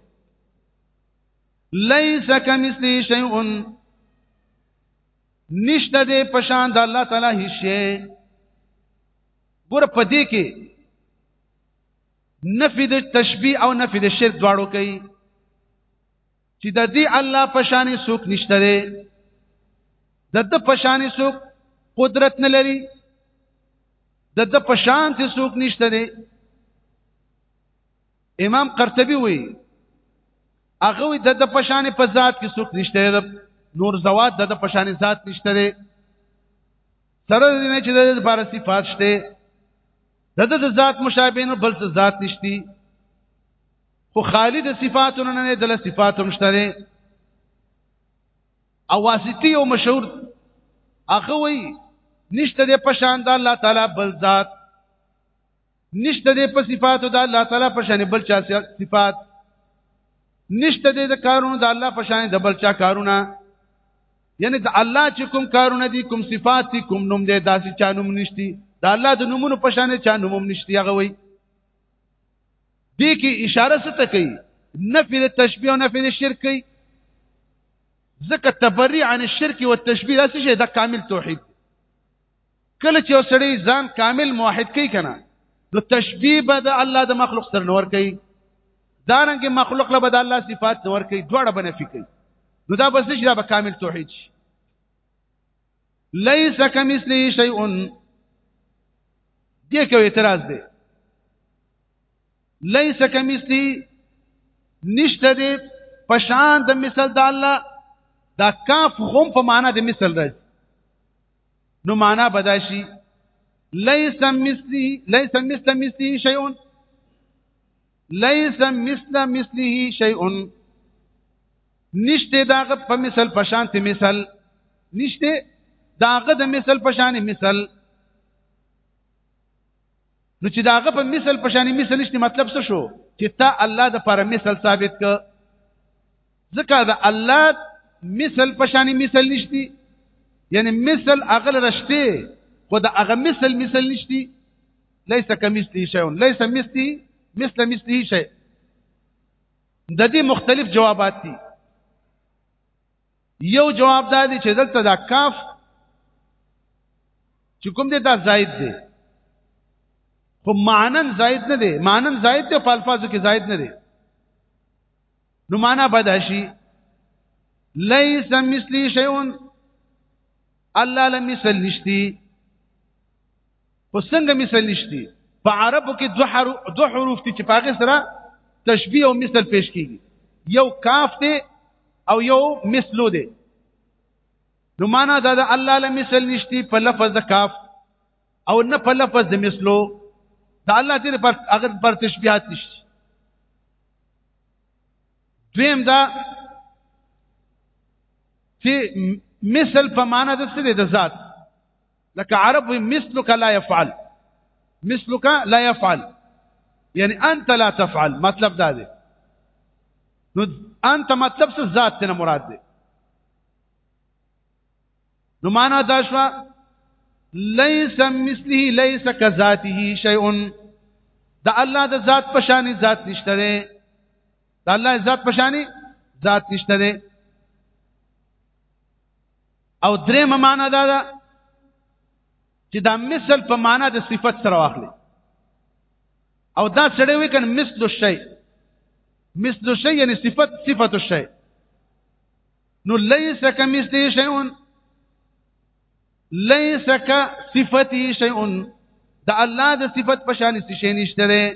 ليس كمثلي شيء نشته دې پشان د الله تعالی هیڅ شی ګور پدې کې نفي د تشبيه او نفي د شرک دواړو کوي چې د دې الله په شان څوک نشته دی د د په شان څوک قدرت نه لري د د په شان ته څوک نشته دی امام قرطبي وایي هغه وي د د په شان په ذات کې څوک نشته دی نور زوات د د په شان ذات نشته دی سره دې نه چې د لپاره صفات شته د د ذات مشابه نه بل ذات نشتی خو خالد صفاتونه نه دله صفاتم شته او واسطي او مشهور هغه وی نشته د پشان د الله تعالی بل ذات نشته د په صفاتو د الله تعالی په شان بل چا صفات نشته د کارونو د الله په شان د بل چا کارونه یعنی د الله چې کوم کارونه دي کوم صفات دي کوم نوم دی داسې چا نوم نشتی د الله د نومونو په شان چا نوم نشتی هغه وایي دې کې اشاره څه ته کوي نفي د تشبيه او نفي د شرک کوي ځکه تبري عن الشرك والتشبيه دا څه شي دا کامل توحید کله چې وسړی ځان کامل موحد کوي کنه نو تشبيه به د الله د مخلوق سره نور کوي دارنګه مخلوق له بد الله صفات نور کوي دواړه بنفي کوي نو دا بس نشي دا به کامل توحید شي ليس كمثله شيء دې کې اعتراض دی ليس كمثله نشته دې پشان د مثل د الله دا کاف هم په معنا د مثل راځي نو معنا بداشي ليس مثلي ليس مثل مثله شيء ليس مثل مثله شيء نشته داغه په مثال په شان ته مثال نشته داغه د مثال په شان مثال نو چې داغه په مثال په شان مثال نشته مطلب څه شو چې تا الله د پر مثال ثابت ک ځکه دا الله مثال په شان مثال نشته یعنی مثال اغل رشته خو دا اغه مثال مثال نشته ليس كمثله شيء ليس مثلي مثل مثله شيء د دې مختلف جوابات دي یو جواب دا دی چې دلته دا کاف چې کوم دی دا زائد دی خو معنن زائد نه دی معنن زائد دی په الفاظو کې زائد نه دی نو معنا بد شي ليس مثلي شيء الله لم يسل نشتي خو څنګه مثل نشتی په عربو کې دوه حروف دوه حروف چې په هغه سره تشبیه او مثل پیش کیږي یو کاف دی او یو مثلو دی نو معنا دا د الله له مثل نشتی په لفظ د کاف او نه په لفظ د مثلو دا الله دې پر هغه پر تشبیهات نشتی دویم دا چې مثل په معنا د څه دی د ذات لکه عرب مثلك لا يفعل مثلك لا يفعل یعنی انت لا تفعل مطلب دا دی نو انت مطلب څه ذات ته مراد دی نو معنا دا شو ليس مثله ليس كذاته شيء دا الله د ذات پشانی ذات نشته دی دا الله ذات پشانی ذات نشته دی او درېمه معنا دا ده چې دا مثل په معنا د صفت سره واخلي او دا سړی وی کنه مثل الشی مثل الشی یعنی صفت صفت الشی نو ليس كمثله شيء ليس كصفته شيء دا الله د صفت په شان څه شي نشته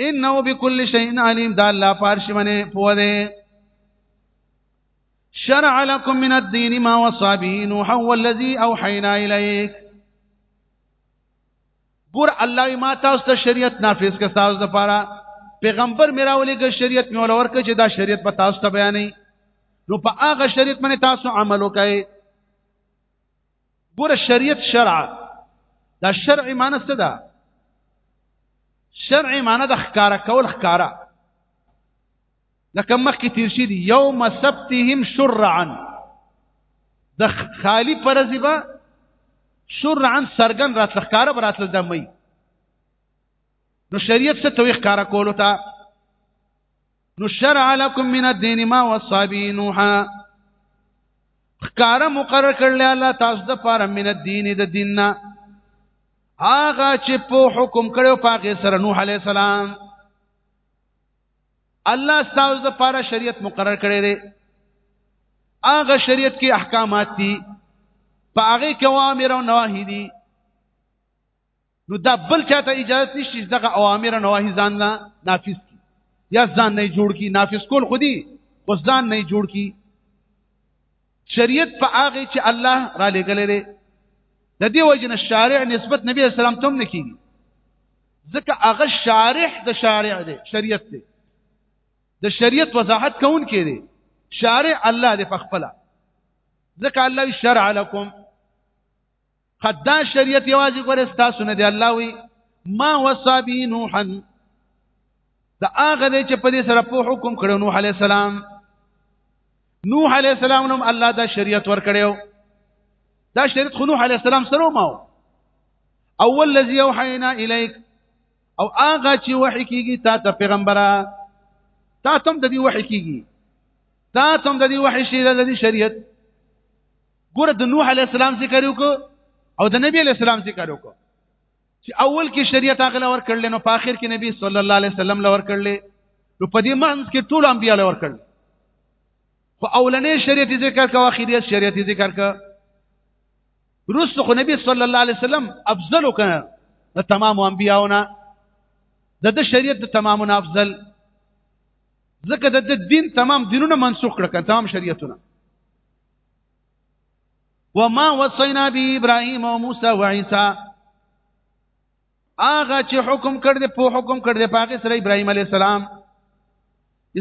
انه بكل شيء عليم دا الله پارش باندې پوه دی شرع لكم من الدين ما وصى به نوح والذي اوحينا اليك ګور الله ما تاسو ته شریعت نافذ کړ تاسو د پاره پیغمبر میرا ولېګ شریعت مې ولور کړ چې دا شریعت په تاسو ته بیانې نو په هغه شریعت باندې تاسو عمل وکړئ ګوره شریعت شرع دا شرع معنی څه ده شرع معنی د ښکارا کول ښکارا لکه مخکې تیر شي دي یوم سبتهم شرعا د خالی پرځي به شرعا سرګن راتل ښکارا براتل د مې نو شریعت څه توي ښکارا کولو ته نو شرع لكم من الدين ما وصى به نوحا خکار مقرر کړل الله تاسو د پاره من الدين د دیننا هغه چې په حکم کړو پاګه سره نوح عليه السلام الله تاسو د پاره شریعت مقرر کړی دی هغه شریعت کې احکامات دي پاګه کې اوامر او نواهی دي نو دا بل چاته اجازه نشته چې دغه اوامر او نواهی ځان نه نافذ کی یا ځان نه جوړ کی نافذ کول خو دی خو ځان نه جوړ کی شریعت په هغه چې الله را لګلې ده د دې وجنه شارع نسبت نبی اسلام ته نه کیږي ځکه هغه شارح د شارع دی شریعت دی د شریعت وضاحت کون کې دی شارع الله دی فخپلا ځکه الله شرع لكم قد دا شریعت یوازې ګوره ستاسو نه دی الله وی ما وصا به نوحا دا هغه دی چې په دې سره په حکم کړو نوح علی السلام نوح علی السلام نوم الله دا شریعت ور کړو دا شریعت خو نوح علی السلام سره ما اول الذي اوحينا اليك او هغه چې وحی کیږي تا ته پیغمبره تا تم د دې وحی کیږي تا تم د دې وحی شریعت ګوره د نوح علی السلام ذکر وکړو او د نبی علی السلام ذکر وکړو چې اول کې شریعت هغه لور کړل نو په اخر کې نبی صلی الله علیه وسلم لور کړل نو په دې معنی کې ټول انبیا لور کړل خو اولنې شریعت ذکر کا اخرې شریعت ذکر کا رسو خو نبی صلی الله علیه وسلم افضل کنا د تمام انبیاونه د د شریعت د تمام افضل ځکه د دین تمام دینونه منسوخ کړ کړه تمام شریعتونه وما وصينا به ابراهيم او موسی او عيسى هغه چې حکم کړ دې په حکم کړ دې پاکه سره ابراهيم عليه السلام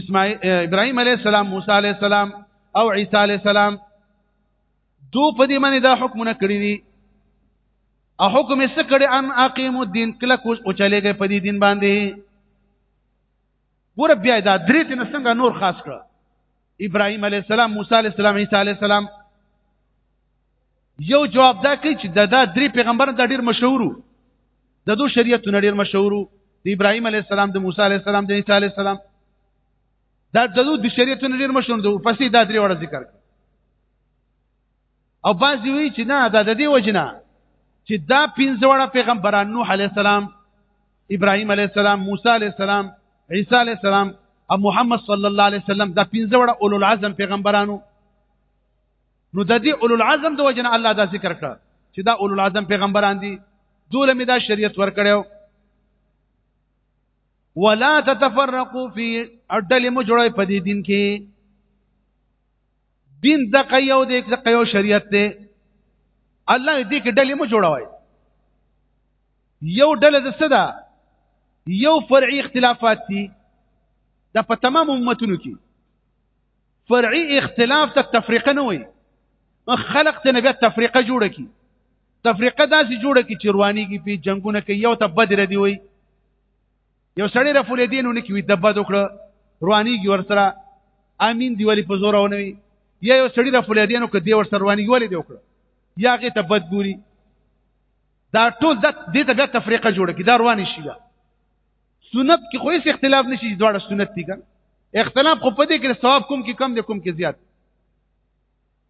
اسماعیل ابراهيم عليه السلام موسی عليه السلام او عيسى عليه السلام دو په دې باندې دا حکمونه کړی دي او حکم یې څه کړی ان اقیم الدین کله کوس او چلےږي په دې دین باندې ګور بیا دا درې تن څنګه نور خاص کړ ابراهيم عليه السلام موسی عليه السلام عيسى عليه السلام یو جواب دا کوي چې دا, دا درې پیغمبر دا ډیر مشهورو د دوه شریعتونه ډیر مشهورو د ابراهيم عليه السلام د موسی عليه السلام د عيسى عليه السلام دا د دوه شریعتونه ډیر مشهور دي پسې دا درې وړه ذکر کړ او بعضی وی چې نه دا د دې وجنه چې دا پنځه وړه پیغمبران نوح علی السلام ابراهیم علی السلام موسی علی السلام عیسی علی السلام او محمد صلی الله علیه وسلم دا پنځه وړه اولو العزم پیغمبرانو نو د دې اولو العزم د وجنه الله دا ذکر کړ چې دا اولو العزم پیغمبران دي دوله می دا شریعت ورکړیو ولا تتفرقوا في اډلې مو جوړې په دې دین کې دین دغه یو دی دغه یو شریعت دی الله دې کې ډلې مو جوړوي یو ډله د څه ده یو فرعي اختلافات دي دا په تمام امتونو کې فرعي اختلاف ته تفریقه نه وي خلق ته نبي تفریقه جوړه کی تفریقه داسې جوړه کی چې روانيږي په جنگونه کې یو ته بدر دی وي یو سړی را پولې دین ونه کوي دبا دوکړه روانيږي ورسره امين دی ولی په زور ونوي یا یو سړی را پولې دین وکړي ور سره روانيږي ولی دی وکړه یا هغه ته بد ګوري دا ټول د دې ته بیا تفریقه جوړه کی دا روان شي دا سنت کې خو هیڅ اختلاف نشي دواړه سنت دي ګان اختلاف خو پدې کې ثواب کوم کې کم دي کوم کې زیات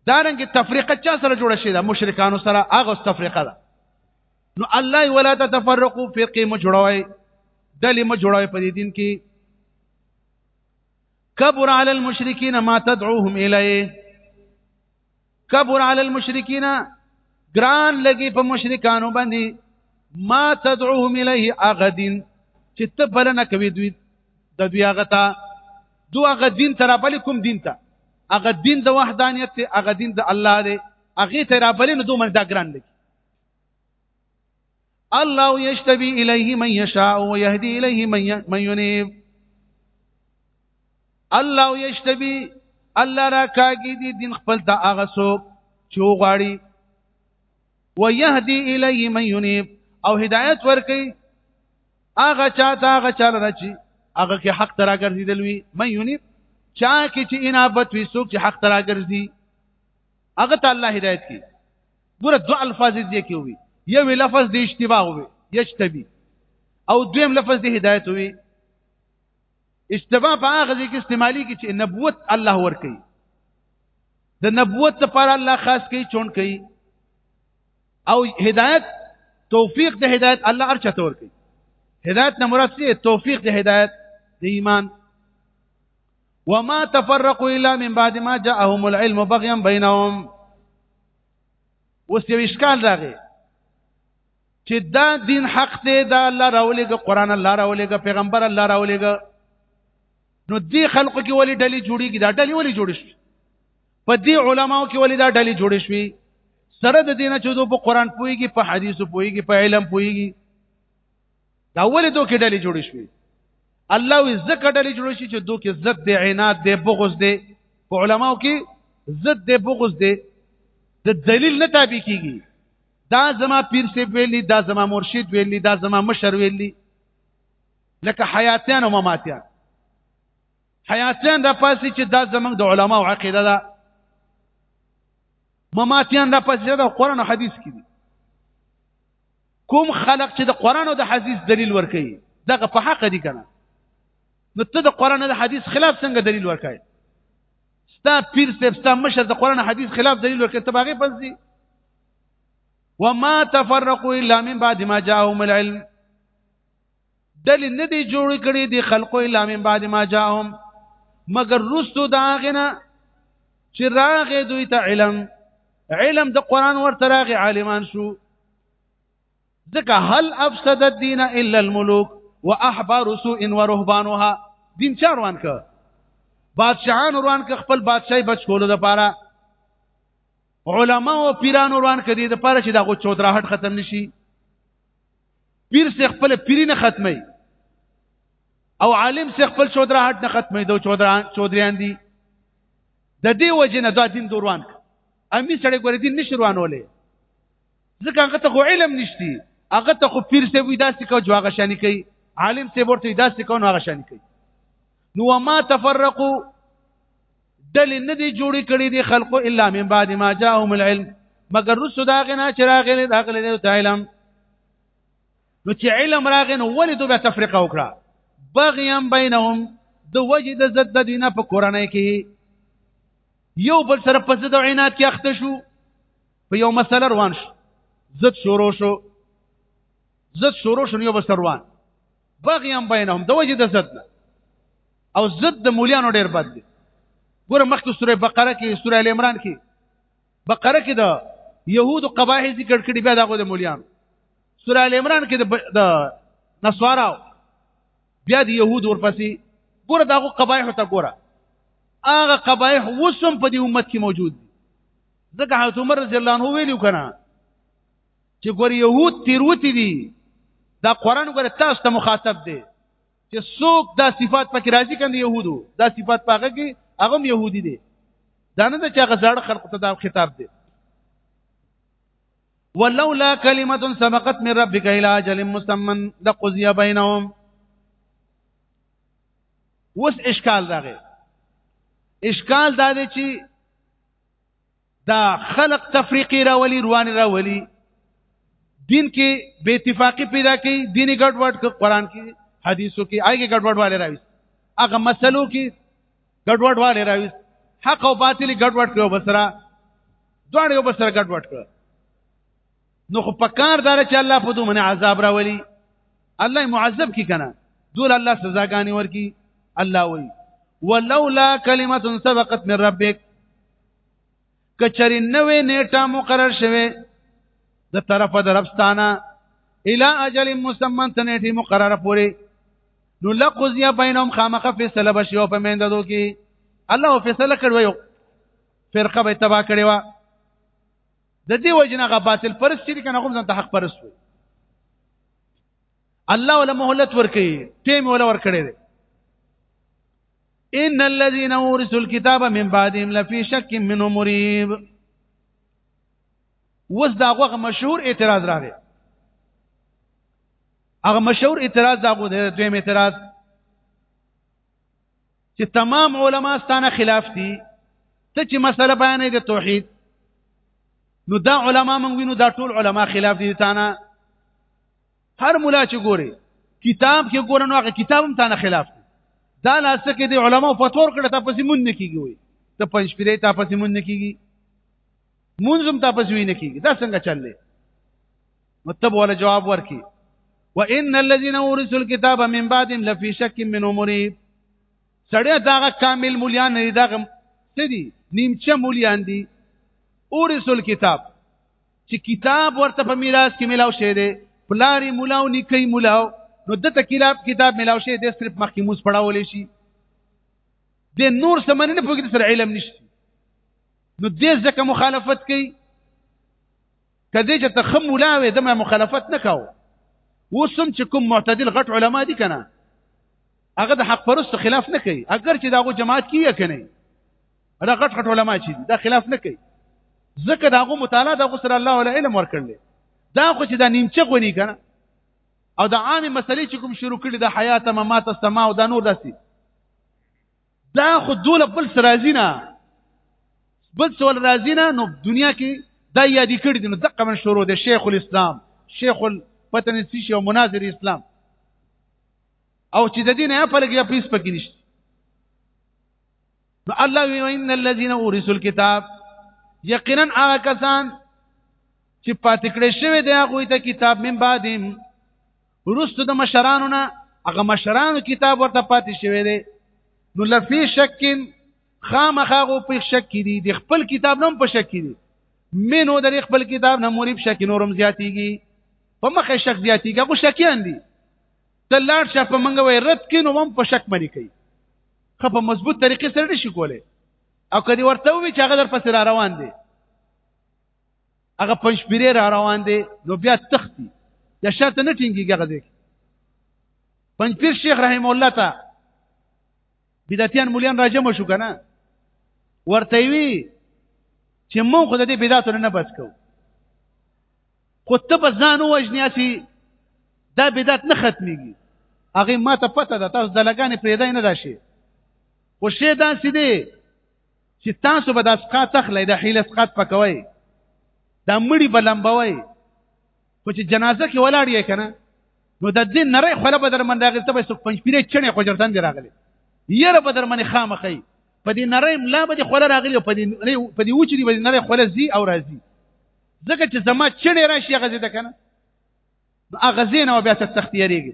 دا رنګ تفریقه چا سره جوړه شي دا مشرکانو سره هغه تفریقه ده نو الله ولا تتفرقوا فرقه مو جوړوي دلی مو جوړوي په دې دین کې کبر علی المشرکین ما تدعوهم الیه کبر علی المشرکین ګران لګي په مشرکانو باندې ما تدعوهم الیه اغدین چې ته بلنه کوي دوی د دوی هغه ته دو هغه دین ته رابلې کوم دین ته هغه دین د وحدانیت ته هغه دین د الله دی هغه ته رابلې نو دوه من دا ګران دی الله یشتبی الیه من یشاء و یهدی الیه من ینیب الله یشتبی الله را کاږي دي دین خپل ته هغه څوک چې غواړي ويهدي الیه من ينيب او هدایت ورکي هغه چاته هغه چاله رچی هغه کې حق ترا ګرځیدل وي من ينيب چا کې چې انابت وي څوک چې حق ترا ګرځي هغه ته الله هدایت کوي ګوره دو الفاظ دې کې وي یو لفظ دې اشتباه وي یجتبي او دویم لفظ دې هدایت وي اشتباه په هغه ځای کې استعمالي کې چې نبوت الله ور کوي د نبوت لپاره الله خاص کوي چون کوي او هدایت توفیق د هدایت الله ارچا تور کوي هدایت نه مراد څه توفیق د هدایت د ایمان وما تفرقوا الا من بعد ما جاءهم العلم بغيا بينهم وسوي اشكال راغي چې دا دین حق دی دا الله راولېګه قران الله راولېګه پیغمبر الله راولېګه نو دې خلکو کې ولې ډلې جوړېږي دا ډلې ولې جوړې شوې په دې علماو کې ولې دا ډلې جوړې شوې سره د دینه چې دوی په قران پويږي په حدیثو پويږي په علم پويږي دا ولې دوی کې ډلې جوړې شوې الله وي زکه ډلې جوړې شي چې دوی کې ضد دی عناد دی بغض دی په علماو کې ضد دی بغض دی د دلیل نه تابع کیږي دا زما پیر سی ویلی دا زما مرشد ویلی دا زما مشر ویلی لکه حیاتیان او مماتیان حیاتیان را پاسې چې دا زمنګ د علما او عقیده ده مماتیان را پاسې د قران او حدیث کې دي کوم خلق چې د قران او د حدیث دلیل ورکړي دغه په حق دي کنه نو ته د قران او د حدیث خلاف څنګه دلیل ورکړي ستا پیر ستا مشر د قران او حدیث خلاف دلیل ورکړي ته باغې پنځي وما تفرقوا الا من بعد ما جاءهم العلم دل نه دی جوړ کړی دی خلقو الا من بعد ما جاءهم مگر رستو دا غنه چې راغې دوی ته علم علم د قران ورته راغې عالمان شو ځکه هل افسد الدين الا الملوك واحبار سوء ورهبانها دین چا روان ک بادشاہان روان ک خپل بادشاہي بچ کولو لپاره علما او پیرانو روان کړي د پاره چې دا غو چودراهټ ختم نشي پیر سه خپل پیری نه ختمي او عالم سه خپل چودراهټ نه ختمي دو چودران چودریان دي د دې وجه نه دا دین دوروان امي سړی ګور دین نشي روانولې ځکه هغه ته خو علم نشتی هغه ته خو پیر سه وي داسې کو جواغه شانی کوي عالم سه ورته داسې کو نو هغه شانی کوي نو ما تفرقوا ډلې نه دي جوړې کړې دي خلقو الا من بعد ما جاءهم العلم مگر رسو دا غنا چې راغلي دا غلي د علم نو چې علم راغی نو ولې دوی تفریقه وکړه بغیم بینهم د وجه د زد د دینه په کورنۍ کې یو بل سره په زد او عنایت کې اخته شو په یو مسله روان شو زد شروع شو زد شروع شو یو بل سره روان بغيان بينهم د وجه د زد نه او زد د مولیانو ډیر بد دي ګوره مخکې سوره بقره کې سوره ال عمران کې بقره کې د يهود قبایح ذکر کړي بیا دغه د مولیانو سوره ال عمران کې د نسوارو بیا د يهود ورپسې ګوره دغه قبایح ته ګوره هغه قبایح وسم په دې امت کې موجود دي ځکه حضرت عمر رضی الله عنه ویلو کنه چې ګور يهود تیروتی دي دا قران ګور تاسو ته مخاطب دي چې څوک دا صفات پکې راځي کنه يهودو دا صفات پاګه کې هغه هم يهودي دي دا نه چې هغه زړه خلق ته دا خطاب دي ولولا کلمه سبقت من ربك الى اجل مسمى لقضي بينهم وس اشکال راغی اشکال دا دی چې دا خلق تفریقی راولی روان راولی دین کې بے اتفاقی پیدا کی دین ګډوډ ک قران کې حدیثو کې آیګه ګډوډ والے راوي هغه مسلو کې ګډوډ والے راوي حق او باطل ګډوډ کړو بسرا دوړ یو بسرا ګډوډ کړو نو خو پکار دار چې الله په دوه من عذاب راولي الله معذب کی کنه دول الله سزاګانی ورکی الله وی ولولا کلمه سبقت من ربک کچری نوې نیټه مقرر شوه د طرف د ربستانه الى اجل مسمى تنټي مقرر پوری نو لقض یا بینهم خامخ فیصله بشي او په مینده دو کې الله فیصله کړو یو فرقه به تبا کړی و د دې وجنه غ باطل پرست چې کنه کوم ځان ته حق پرست وي الله ولا مهلت ورکي ټیم ولا ورکړي دي ان الذين اورثوا الكتاب من بعدهم لفي شك منه مريب وس دا غوغه مشهور اعتراض راغی هغه مشهور اعتراض دا غو دی دویم اعتراض چې تمام علما ستانه خلاف دي ته چې مسله بیانې د توحید نو دا علما مونږ وینو دا ټول علما خلاف دي تانه هر مولا چې ګوري کتاب کې ګور نو هغه کتاب هم تانه خلاف دي دا لاسته کې د علما فتور کړه ته پسې مونږ نه کیږي وي ته پنځ پیرې ته پسې مونږ نه کیږي مونږ هم ته پسې نه کیږي دا څنګه چللې مطلب ولا جواب ورکي وان الذين ورثوا الكتاب من بعدهم لفي شك منه مريب سړی داغه کامل مولیان نه داغه سدي نیمچه مولیان دي اورث الكتاب چې کتاب ورته په میراث کې ملاو شه دي پلاری مولاو نیکی مولاو نو دته کتاب کتاب ملاو شه دي صرف مخکې موس پڑھاول شي د نور سمنه نه پوهیږي سره علم نشته نو دې ځکه مخالفت کوي کدی چې ته خم ولا وې د مخالفت نه کاو وسم چې کوم معتدل غټ علما دي کنه هغه د حق پرست خلاف نه کوي اگر چې داغه جماعت کیه کنه دا غټ غټ علما چې دا خلاف نه کوي ځکه داغه مطالعه دغه سره الله ولا علم ورکړل دا خو چې دا نیمچه غونی کنه او د عامه مسلې چې کوم شروع کړي د حیات ممات سما او د نور داسي دا خو دوله بل سره راځي نه بل څه ول راځي نه نو دنیا کې دا یادې کړې دي نو دقه من شروع دی شیخ الاسلام شیخ پتن سی شو مناظر اسلام او چې د دین نه په لګیا پیس پکې نشته نو الله وی ان الذين اورثوا الكتاب یقینا هغه کسان چې پاتې کړی شوی دی هغه ته کتاب من بعدهم ورستو د مشرانو نه هغه مشرانو کتاب ورته پاتې شوی دی نو لفی شکین خامخا غو په شک کې دي د خپل کتاب نوم په شک کې دي منو د خپل کتاب نه مریب شک نورم زیاتیږي په مخه شک زیاتیږي هغه شکیان دي ته لاړ شه په منګه وای رد کینو هم په شک باندې کوي خو په مضبوط طریقې سره نشي کولای او کدی ورته وی چې هغه در پسې را روان دي هغه پنځپیرې را روان دي نو بیا تختی یا شاته نه ټینګیږي هغه دی پنځپیر شیخ رحم الله ته بدعتيان مليان راجم شو کنه ورته وی چې مونږ خو د دې بدعتو نه بچ کوو خو ته په ځان وژنې اسی دا بدعت نه ختميږي هغه ما ته پته ده تاسو دلګانې پیدا نه راشي خو شه دا سیدی چې تاسو به د اسقا تخلی د حیل اسقات پکوي دا مړی بلمبوي خو چې جنازه کې ولاړ یې کنه نو د دې نری خله به در من راغلی ته به سو پنځ پیرې چنې خو جرتان دی راغلی یره به در من خامخې په دې نری ملا به خله راغلی په دې په دې وچری به نری خله زی او راځي ځکه چې زما چنې راشي غزې ده کنه هغه زینه بیا ته تختیریږي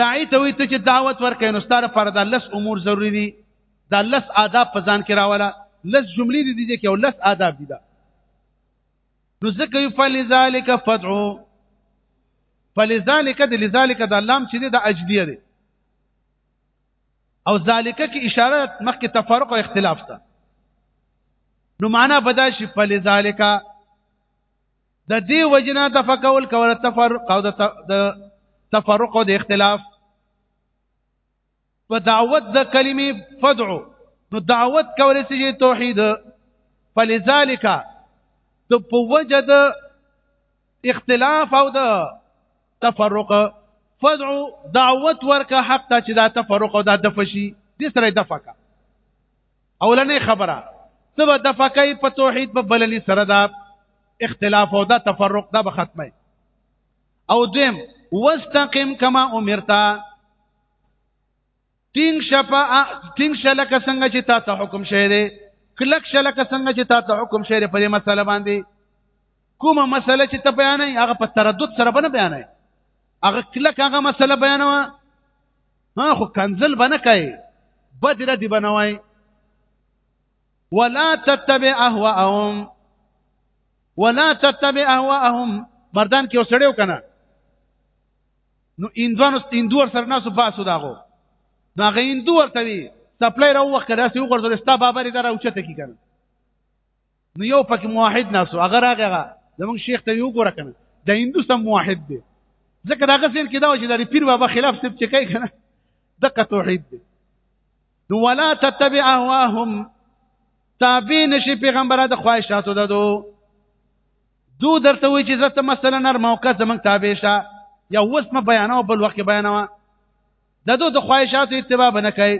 داعی ته وي ته چې دعوت ورکې نو ستاره پر د لس امور ضروری دي دا لس آداب په ځان کې راولا لس جملې دي دي کې او لس آداب دي دا نو ذکر فلذلک فدعو فلذلک د لذلک د لام چې د اجدیه دي او ذالک کې اشاره مخکې تفرق او اختلاف ته نو معنا بدا شي فلذلک د دې وجنا د فکول کول تفرق او د تفرق او د اختلاف په دعوت د کلمې فدعو نو دعوت کول سي توحید فلذلك ته په وجه د اختلاف او د تفرق فدعو دعوت ورکه حق ته چې دا تفرق او دا دفشي دې سره دفقه اولنې خبره ته به د فقای په توحید په بللی سره دا اختلاف او دا تفرق دا به ختمه او دیم واستقم کما امرتا تینګ شپا تینګ شلک څنګه چې تا ته حکم شه دی کلک شلک څنګه چې تا ته حکم شه دی په دې مسله باندې کومه مسله چې ته بیانې هغه په تردد سره بنه بیانې هغه کلک هغه مسله بیانوه ما خو کنزل بنه کوي بدر دی بنوي ولا تتبع اهواهم ولا تتبع اهواهم مردان کې وسړیو کنه نو اندوانو اندور سره ناسو فاسو داغو نو هغه اندور ته وی سپلای راو وخت راځي وګورځول ستا بابا لري دا راوچته کی کنه نو یو پکې موحد ناسو هغه راغی هغه زمونږ شیخ ته یو ګوره کنه د هندو سم موحد دی ځکه دا غسین کې دا چې د پیر بابا خلاف څه چې کوي کنه دغه توحید دی نو ولا تتبع اهواهم تابع نشي پیغمبره د خواهشاتو ددو دو درته وی چې زته مثلا نر موقع زمنګ تابع شه یا وس ما بیانو بل وخت بیانو ددو د خواهشاتو اتباع نه کوي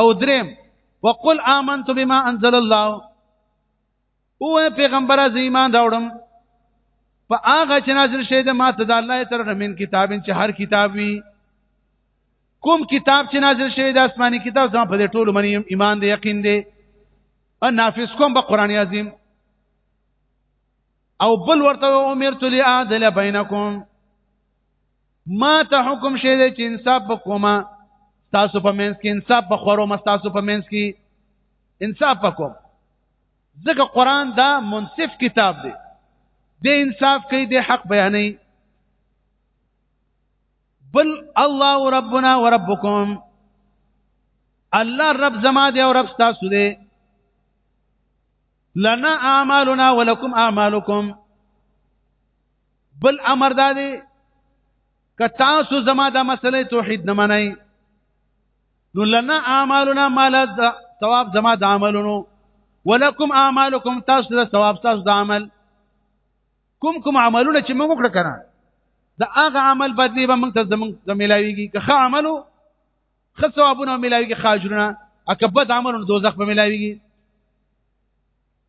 او دریم وقل آمنت بما انزل الله او پیغمبر از ایمان راوړم په هغه چې نازل شوی د ماته د الله طرف من کتاب چې هر کتاب وي کوم کتاب چې نازل شوی د آسماني کتاب ځم په دې ټولو منی ایمان دی یقین دی او نافذ کوم په قران عظیم او بل ورته امرت لآدل بینکم ما ته حکم شه دی چې انصاف وکوما تاسو په منځ کې انصاف په خورو ما تاسو په منځ کې انصاف وکوم ځکه قران دا منصف کتاب دی د انصاف کوي د حق بیانې بل الله ربنا وربکم الله رب زما دی او رب تاسو دی لنا اعمالنا ولكم اعمالكم بل امر دا دی که تاسو زما د مسلې توحید نه منئ نو لنا اعمالنا مال ثواب زما د عملونو ولکم اعمالکم تاسو د ثواب تاسو د عمل کوم کوم عملونه چې موږ وکړه کنه دا هغه عمل بدلی به موږ ته زموږ د ملاویږي که ښه عملو ښه ثوابونه ملاویږي ښه اجرونه اکه بد عملونه دوزخ به ملاویږي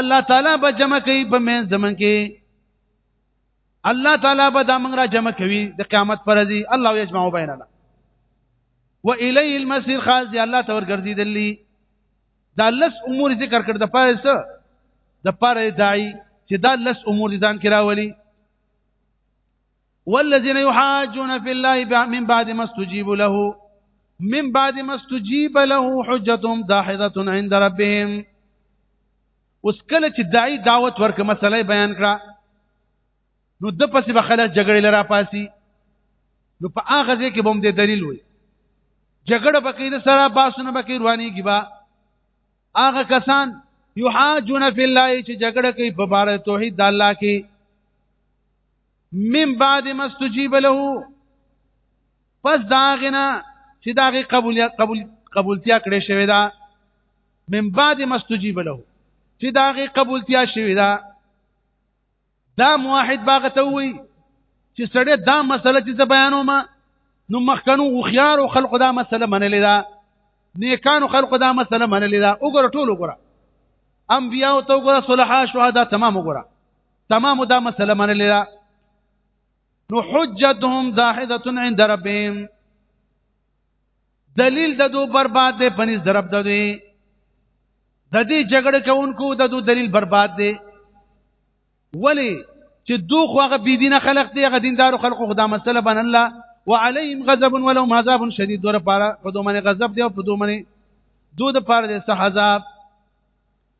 الله تعالی به جمع کوي په مې زمن کې الله تعالی به دا موږ را جمع کوي د قیامت پر ورځ الله یجمع بیننا و الیه المسیر خاص دی الله تور ګرځیدلی دا لس امور ذکر کړ د پاره سره د پاره دای چې دا لس امور ځان کې راولي والذین یحاجون فی الله من بعد ما استجیب له من بعد ما استجیب له حجتهم داحضه عند ربهم اوس کله چې دای دعوت ورک مسله بیان کړه نو د پسې به خلک جګړې لرا پاسي نو په هغه ځای کې بم دې دلیل وي جګړه بکې د سره باسونه بکې رواني کی با هغه کسان یحاجون فی الله چې جګړه کوي په بار توحید د الله کې من بعد ما استجيب له پس دا غنا چې دا غي قبول قبول قبولتیا کړې شوی دا من بعد ما استجيب له چې دا غي قبولتیا شوی دا دا موحد باغ ته وي چې سړی دا مسله چې بیانوم نو مخکنو وخيار او خلق دا مسله منلې دا نیکانو خلق دا مسله منلې دا وګوره ټول وګوره انبیاء او تو وګوره صلحا شهدا تمام وګوره تمام دا مسله منلې ده نو حجتهم زاهده عند ربهم دلیل د دو برباد دی پنځ درب د دوی د دې جګړه کوونکو د دو دلیل برباد دی ولی چې دو خو هغه بی دینه خلق دی هغه دیندارو خلقو خدا مسله بن الله وعليهم غضب ولهم عذاب شدید ور پاره په دوه باندې غضب دی او په دوه باندې دو د پاره د عذاب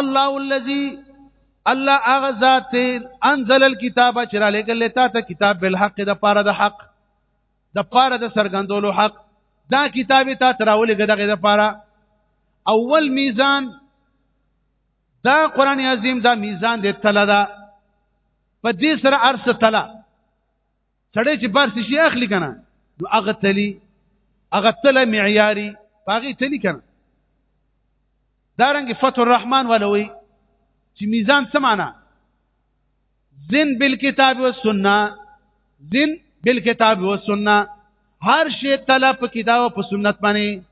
الله الذي الله هغه ذات انزل الكتاب چې را لګل تا ته کتاب بالحق د پاره د حق د پاره د سرګندولو حق دا کتاب ته تراولې دغه د پاره اول میزان دا قران عظیم دا میزان د تله دا په دې سره ارس تله سړی چې بار څه شي اخلي کنه نو هغه تلی هغه تله معیاري باغی تلی کنه دارنګ فتح الرحمن ولوي چې میزان څه معنا زن بالکتاب والسنه زن بالکتاب والسنه هر شی تله په کتاب او په سنت باندې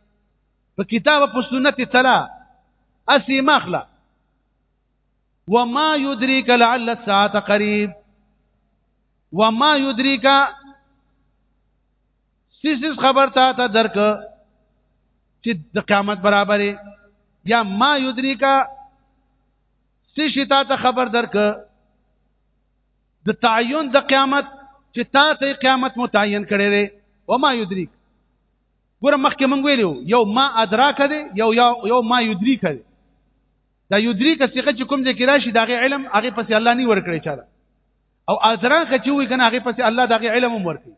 په کتاب او په سنت تله اسی مخله وما يدريك لعل الساعه قريب وما يدريك سیس خبر تا ته درک چې د قیامت برابرې یا ما یدریکا سیس تا ته خبر درک د تعین د قیامت چې تا ته قیامت متعین کړي دي و ما یدریک ګوره مخکې مونږ ویلو یو ما ادراک دی یو یو ما یدریک دی دا یدری که څنګه چې کوم ذکر راشي دا غي علم هغه پسې الله نه ورکړي چاله او اذران خچي وي کنه هغه پسې الله دا غي علم هم ورکړي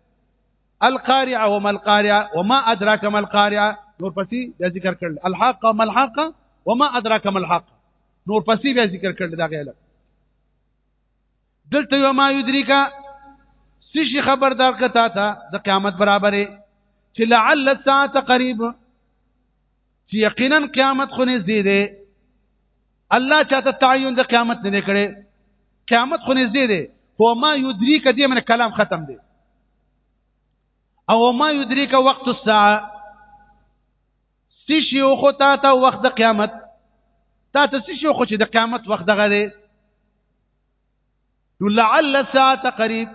القارعه وما القارعه وما ادراك ما القارعه نور پسې دا ذکر کړل الحق ما الحق وما ادراك ما الحق نور پسې بیا ذکر کړل دا غي علم دلته یو ما یدریکا سشي خبردار کتا تا د قیامت برابرې چې لعل الساعه قریب چې یقینا قیامت خو نږدې دی الله چاته تعین د قیامت نه کړي قیامت خو نږدې دی هو ما یدریک دې من کلام ختم دی او ما یدریک وقت الساعه سشي خو تا ته وخت د قیامت تا ته سشي خو چې د قیامت وخت دغه دی نو لعل الساعه قریب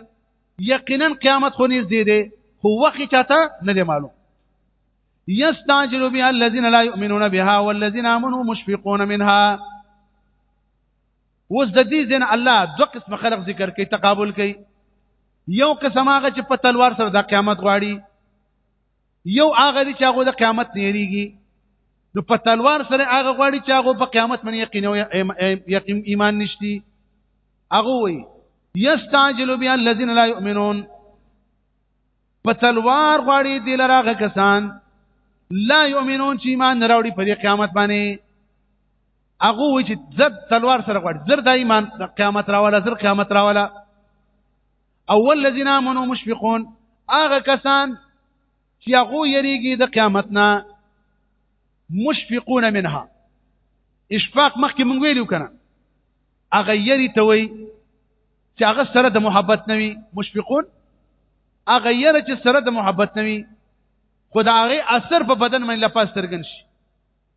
یقینا قیامت خو نږدې دی خو وخت چاته نه دی معلوم یستعجل بها الذين لا يؤمنون بها والذين امنوا مشفقون منها وز د دې زین الله دو قسم خلق ذکر کوي تقابل کوي یو قسم هغه چې په تلوار سره د قیامت غواړي یو هغه دي چې هغه د قیامت نه یریږي نو په تلوار سره هغه غواړي چې هغه په قیامت باندې یقین او یقین ایمان نشتی هغه وي یستعجل بیا الذين لا يؤمنون په تلوار غواړي د لراغه کسان لا يؤمنون چې ایمان نه راوړي په قیامت باندې هغه وي چې زد تلوار سره غواړي زر د ایمان قیامت راواله زر قیامت راواله اول الذين امنوا مشفقون هغه کسان چې هغه یریږي د قیامت نه مشفقون منها اشفاق مخکې مونږ ویلو کنه هغه یری ته وي چې هغه سره د محبت نوي مشفقون هغه یره چې سره د محبت نوي خدای هغه اثر په بدن باندې لپاس ترګن شي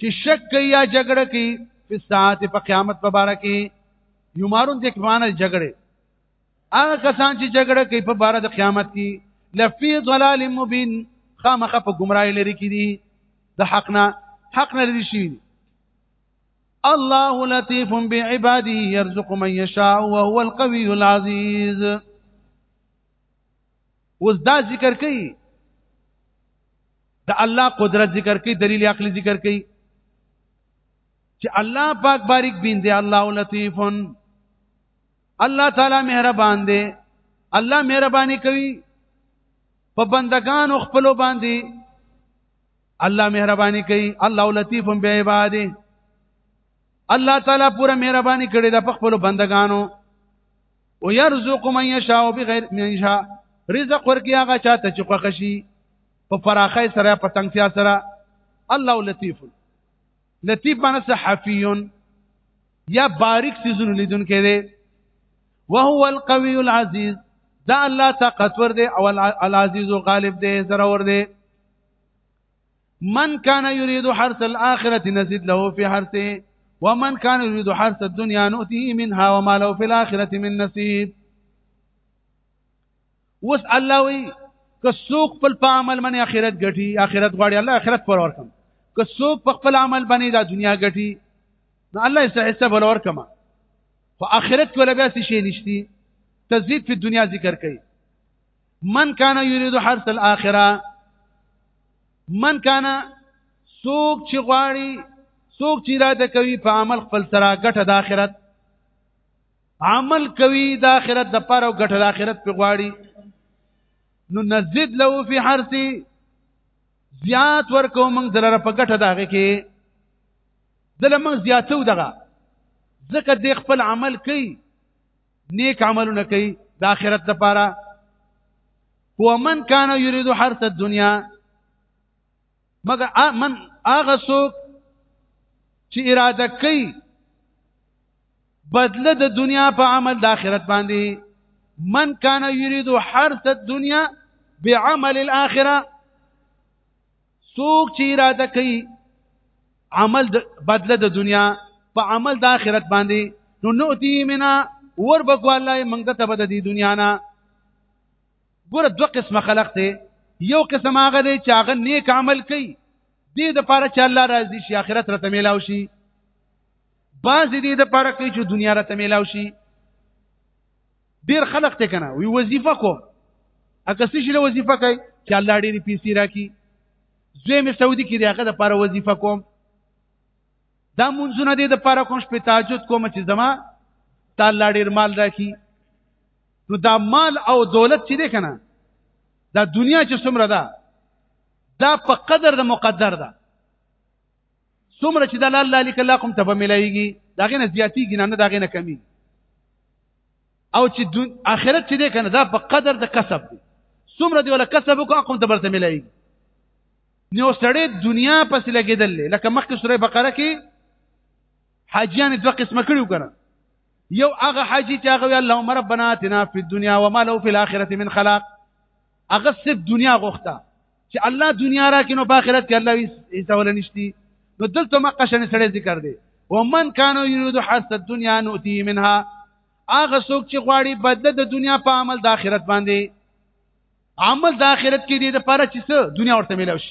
چې شک کوي یا جګړه کوي په ساعت په قیامت په باره کې یمارون د کمانه جګړه هغه کسان چې جګړه کوي په باره د قیامت کې لفی ضلال مبین خامخه په گمراهی لري کې دي د حق نه حق نه لري شي الله لطيف بعباده يرزق من يشاء وهو القوي العزيز وز دا ذکر کوي د الله قدرت ذکر کوي دلیل عقلی ذکر کوي چې الله پاک باریک بین دی الله لطیف الله تعالی مهربان دی الله مهرباني کوي په بندگان خپل باندې الله مهرباني کوي الله لطیف به عباده الله تعالی پورا مهرباني کړی د خپل بندگانو او يرزق من يشاء بغیر من يشاء رزق ورکیا هغه چاته چې خوښ شي په فراخی سره په تنگتیا سره الله لطیف لطیف معنی څه حفیون یا باریک سيزونه لیدون کې دي وهو القوي العزيز دا الله طاقتور دی او العزيز غالب دی ضرور دی من كان يريد حرث الاخره نزيد له في حرثه ومن كان يريد حرث الدنيا نؤتيه منها وما له في الاخره من نصيب اوس الله وی که څوک خپل په عمل باندې آخرت ګټي آخرت غواړي الله آخرت پر ورکم که څوک په خپل عمل باندې دا دنیا ګټي نو الله یې حساب ول ورکم خو آخرت کې ولا بیا څه شي نشتی تزيد په دنیا ذکر کوي من کان یرید حرث الاخره من کان څوک چې غواړي څوک چې اراده کوي په عمل خپل سره ګټه د آخرت عمل کوي د آخرت د پاره او ګټه د آخرت په غواړي نو نزيد له فی حرثی زیات ورکو موږ دلته په ګټه داږي کې دلته موږ زیاتو دغه ځکه د خپل عمل کوي نیک عملونه کوي د آخرت د پاره هو من کان یرید حرث الدنیا مګر من هغه څوک چې اراده کوي بدله د دنیا په عمل د آخرت باندې من کان یرید حرث الدنیا بعمل الاخره څوک چې اراده کوي عمل بدله د دنیا په عمل د آخرت باندې نو نؤتی منا ور بکو الله منګ ته بد دي دنیا نه ګوره دوه قسمه خلق دی یو قسم هغه دی چې هغه نیک عمل کوي دې د پاره چې الله راضي شي آخرت راته میلاو شي باز دې د پاره کوي چې دنیا راته میلاو شي ډیر خلق ته کنه وی وظیفه کو اګه څه شي له وظیفه کوي چې الله ډیر پیسې راکړي زوی مې سعودي کې دی هغه د پاره وظیفه کوم دا منځونه دې د پاره کوم شپې تاجد کوم چې زما تعالی ډیر مال راکړي نو دا مال او دولت چې دی کنه دا دنیا چې څومره ده دا په قدر د مقدر ده څومره چې د الله لیک الله کوم ته به ملایږي دا غینه زیاتیږي نه دا غینه کمی او چې آخرت چې دی کنه دا په قدر د کسب دی څومره دی ولا کسب کو کوم ته برته ملایږي نو سړی دنیا پس لګیدل لکه مخکې سوره بقره کې حاجیان دوه قسمه کړیو کنه یو هغه حاجی چې هغه اللهم ربنا اتنا فی الدنیا وما له فی الاخره من خلاق هغه صرف دنیا غوښته چې الله دنیا راکې نو په آخرت کې الله هیڅ ول نشتی نو دلته مقشن سره ذکر دی ومن کان یرید حرث الدنیا نؤتی منها هغه څوک چې غواړي بدله د دنیا په عمل د آخرت باندې عمل د آخرت کې دی د پاره چې دنیا ورته ملوي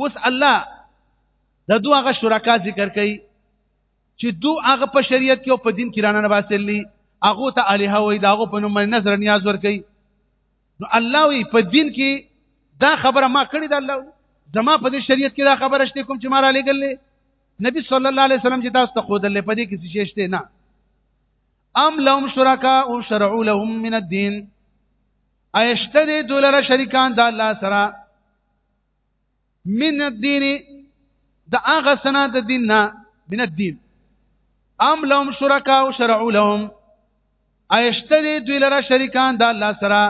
اوس الله د دوه هغه شرکا ذکر کوي چې دو هغه په شریعت کې او په دین کې رانه باسلی هغه ته الها وي دا هغه په نوم نظر نیاز ور کوي نو الله وي په دین کې دا خبره ما کړې ده الله زما په دې شریعت کې دا خبره شته کوم چې ما را لګلې نبی صلی الله علیه وسلم چې تاسو ته خود لې پدې کې څه شته نه ام لهم شرکا او شرعوا لهم من الدين ايشتري دولره شریکان د الله سره من الدين د هغه سنا د دین نه من الدين ام لهم شرکا او شرع لهم ایشته دی دوی لره شریکان د الله سره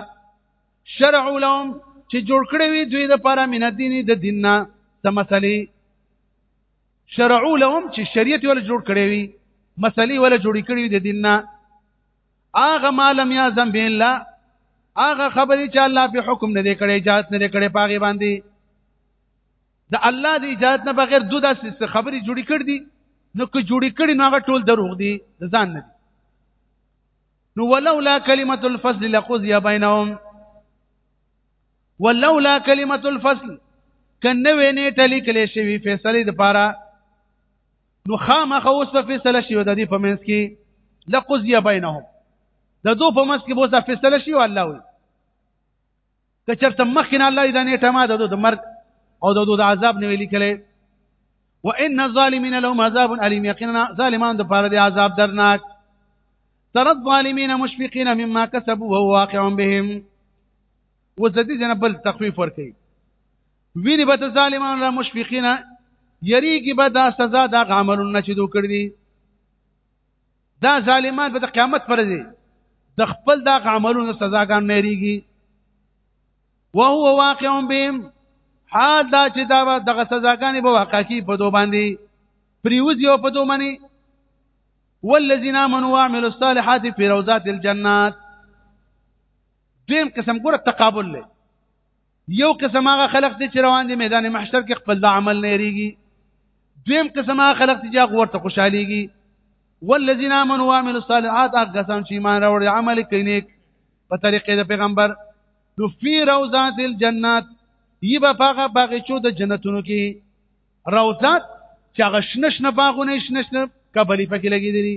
شرع لهم چې جوړ کړی وي دوی د پاره من الدين د دین نه د مسلې شرع لهم چې شریعت ول جوړ کړی وي مسلې ول جوړ کړی وي د دین نه هغه ما لم يعزم به الله هغه خبرې چې الله په حکم نه دی کړی اجازه نه دی کړی پاغي باندې د الله د اجازه نه بغیر دوه داسې خبرې جوړې کړې دي نو که جوړې کړې نو هغه ټول دروغ دي د ځان نه دي نو ولولا کلمه الفصل لقضي بينهم ولولا کلمه الفصل کنه وینې ټلې کلې شوی فیصله د پاره نو خامخه اوس په فیصله شي د دې په منځ کې لقضی بینهم د دو په منځ کې به اوس فیصله شي الله وي که چرته مخکې الله دې نه ټما د د مرګ او د د عذاب نه ویلي کله وان الظالمین لهم عذاب الیم یقینا ظالمان د پاره د عذاب درناک ترى الظالمين مشفقين مما كسبوا وهو واقع بهم و زدي جن بل تخفیف ور کوي ویني به ظالمانو را مشفقینا یریږي به دا سزا دا عملونه چې دوی کړی دي دا ظالمان به د قیامت پر دي د خپل دا عملونو سزاګان نه ریږي وهو واقع بهم حال دا چې دا دغه سزاګانې به واقع کی په دوه باندې پریوز یو په دوه باندې والذین آمنوا وعملوا الصالحات فی روضات الجنات دویم قسم ګوره تقابل لري یو قسم هغه خلق دي چې روان دي میدان محشر کې خپل د عمل نه ریږي دویم قسم هغه خلق دي چې هغه ورته خوشاليږي والذین آمنوا وعملوا الصالحات هغه کسان چې ایمان راوړي عمل کوي نیک په طریقې د پیغمبر نو فی روضات الجنات یبا پاغه باغچو د جنتونو کې روضات چې هغه شنه شنه باغونه شنه شنه کبلی پکې لګېدلي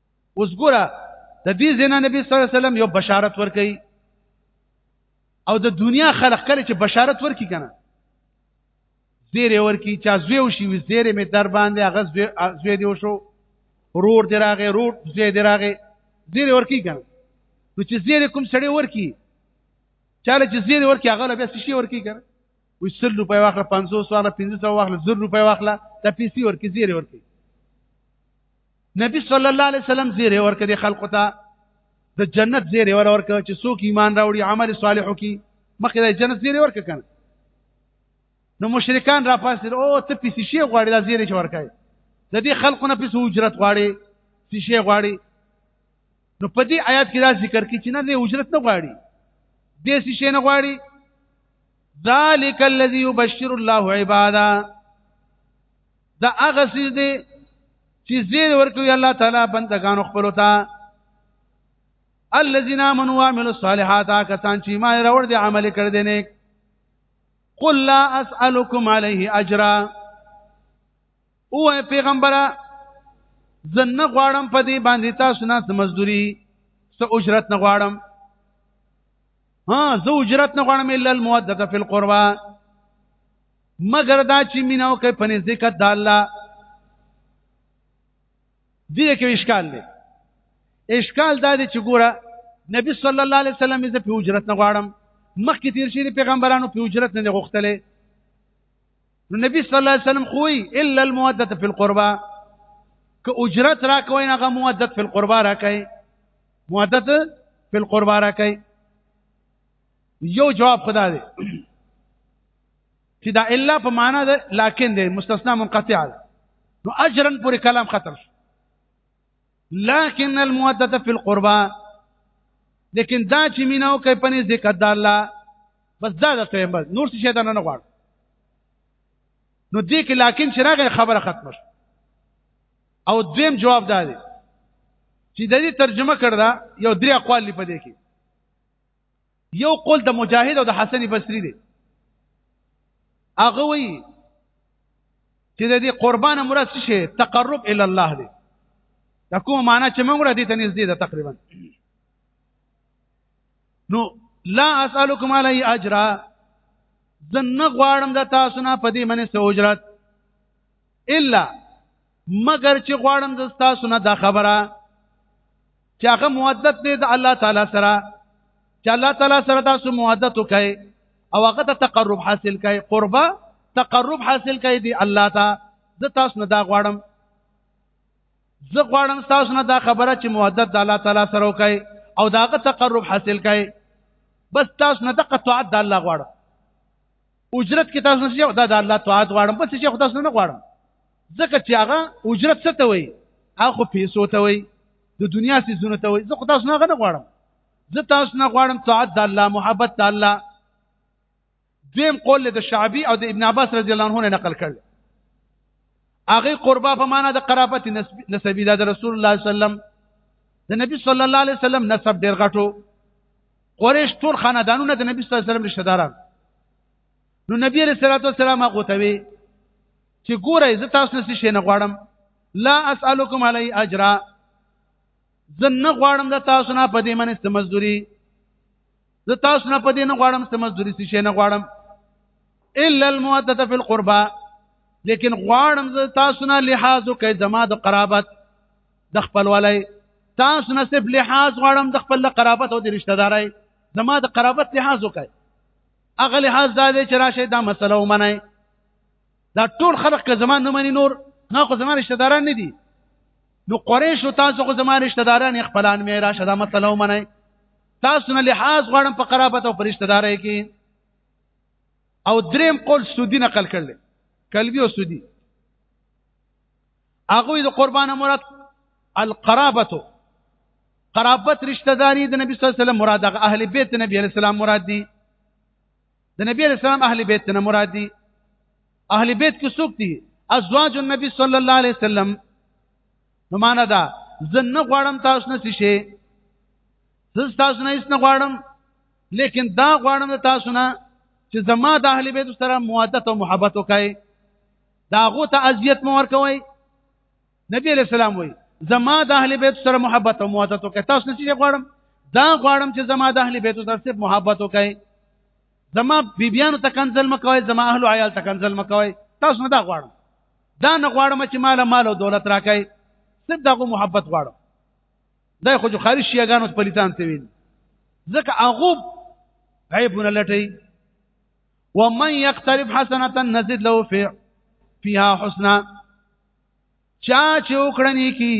اوس ګوره د دې زنا نبی صلی الله علیه وسلم یو بشارت ورکړي او د دنیا خلق کله چې بشارت ورکړي کنه زیره ورکړي چا زوی وشي وي زیره می در باندې هغه زوی دی وشو رور دی راغی رور زوی دی راغی زیره ورکړي کنه نو چې زیره کوم سړی ورکړي چاله چې زیره ورکړي هغه له بس شي ورکړي کنه وي 100 روپۍ واخله 500 واخله 1500 واخله 1000 روپۍ واخله د پیسې ورکړي زیره ورکړي نبی صلی الله علیه وسلم زیره ورکړي خلق ته د جنت زیره ور ورکړي چې څوک ایمان راوړي عمل صالح وکړي مخکې د جنت زیره ورکړي کنه نو مشرکان را پاسې او ته پیسې شي غواړي د زیره چور کوي د دې خلقونه پیسې اجرت غواړي پیسې غواړي نو په دې آیات کې دا ذکر کې چې نه د اجرت نه غواړي دې شي نه غواړي ذالک الذی یبشر الله عباده دا هغه سیز دی چې زیر ورکوي الله تعالی بندگانو خپل ته الذين امنوا وعملوا الصالحات کسان چې ما راوړ دي عمل کړ دي نیک قل لا اسالكم عليه اجرا او پیغمبره زنه غواړم په دې باندې تاسو نه مزدوري څه اجرت نه غواړم ها زه اجرت نه غواړم الا الموده فی القربا مگر دا چې مینا او کې په نزدېکت د الله دې کې اشکال دی اشکال دا دی چې ګوره نبی صلی الله علیه وسلم یې په اجرت نه غواړم مخکې تیر شي پیغمبرانو په اجرت نه غوښتلې نو نبی صلی الله علیه وسلم خوې الا الموده فی القربه که اجرت را کوي هغه مودت فی القربا را کوي مودت فی القربا را کوي یو جواب خدا دی چې دا الا په معنا ده لکن ده مستثنا منقطع ده نو اجرا پورې کلام ختم شو لكن الموده في القربى لیکن دا چې میناو کوي پني ذکر د الله بس دا د ټیم بس نور څه شیطان نه غواړ نو دې کې لکن شراغه خبره ختمه شو او دویم جواب دا دی چې د دې ترجمه کړه یو درې اقوال لپاره کې یو قول د مجاهد او د حسن بصری دی هغه وی چې د دې قربان مراد څه شي تقرب ال الله دی دا کومه معنا چې موږ را دي ته نږدې ده تقریبا نو لا اسالکم علی اجر زن غواړم د تاسو نه پدې منې سوجرت الا مگر چې غواړم د تاسو نه دا خبره چې هغه مودت دی د الله تعالی سره چې الله تعالی سره تاسو مودت وکړي او هغه ته تقرب حاصل کړي قربه تقرب حاصل کړي دی الله ته د تاسو نه دا غواړم زه غواړم تاسو نه دا خبره چې مودت د الله تعالی سره وکړي او داغه تقرب حاصل کړي بس تاسو نه دغه طاعت د الله غواړم اجرت کې تاسو نه دا د الله طاعت غواړم بس چې خدای سره نه غواړم ځکه چې هغه اجرت څه ته وایي هغه پیسو ته وایي د دنیا سيزونه ته وایي زه خدای سره نه غواړم زه تاسو نه غواړم طاعت د الله محبت د الله دیم قول د شعبي او د ابن عباس رضی الله عنه نقل کړل هغه قربا په معنا د قرابت نسبی د رسول الله صلی الله علیه وسلم د نبی صلی الله علیه وسلم نسب ډیر غټو قریش ټول خاندانونه د نبی صلی الله علیه وسلم رشتہ داران نو نبی علیہ الصلوۃ والسلام هغه ته وی چې ګوره زه تاسو نه شي نه غواړم لا اسالکم علی اجر زه نه غواړم د تاسو نه په دې منې سمزدوري زه تاسو نه په دې نه غواړم سمزدوري شي نه غواړم الا الموده فی القربى لیکن غواړم زه تاسو نه لحاظ کوي زما د قرابت د خپلوالۍ تاسو نه صرف لحاظ غواړم د خپل قرابت او د رشتہ دارۍ زما د قرابت لحاظ وکړئ هغه لحاظ دا دی چې راشه دا مسله ومنئ دا ټول خلق که زمان نه مني نور نه خو زمان رشتہ داران نه دي نو قریش تاسو خو زمان رشتہ داران خپلان مې راشه دا مسله ومنئ تاسو نه لحاظ غواړم په قرابت او پرشتہ دارۍ کې او دریم قول سودی نقل کړل کلبی او سودی هغه د قربانه مراد القرابه قرابت رشتہ داری د نبی صلی الله علیه وسلم مراد هغه اهل بیت نبی علیہ السلام مراد دي د نبی علیہ السلام اهل بیت نه مراد دي اهل بیت کې څوک دي ازواج النبی صلی الله علیه وسلم نو معنا دا زه نه غواړم تاسو نه شي زه تاسو نه هیڅ نه غواړم لیکن دا غواړم تاسو نه چې زما د اهل بیت سره مودت او محبت وکړي دا غو ته اذیت مو ورکوي نبی علیہ السلام وای زما د اهل بیت سره محبت او مودت وکړه تاسو نشي غواړم دا غواړم چې زما د اهل بیت سره محبت وکړي زما بیبیانو ته کنزل مکوي زما اهل عیال ته کنزل مکوي تاسو نه دا غواړم دا نه غواړم چې مال مال او دولت راکړي صرف دغه محبت غواړم دا خو جو خارج شیګانو پلیتان ته وین ځکه هغه عیبونه لټي ومن يقترف حسنه نزد له في فيها حسنا چا چې وکړنی کی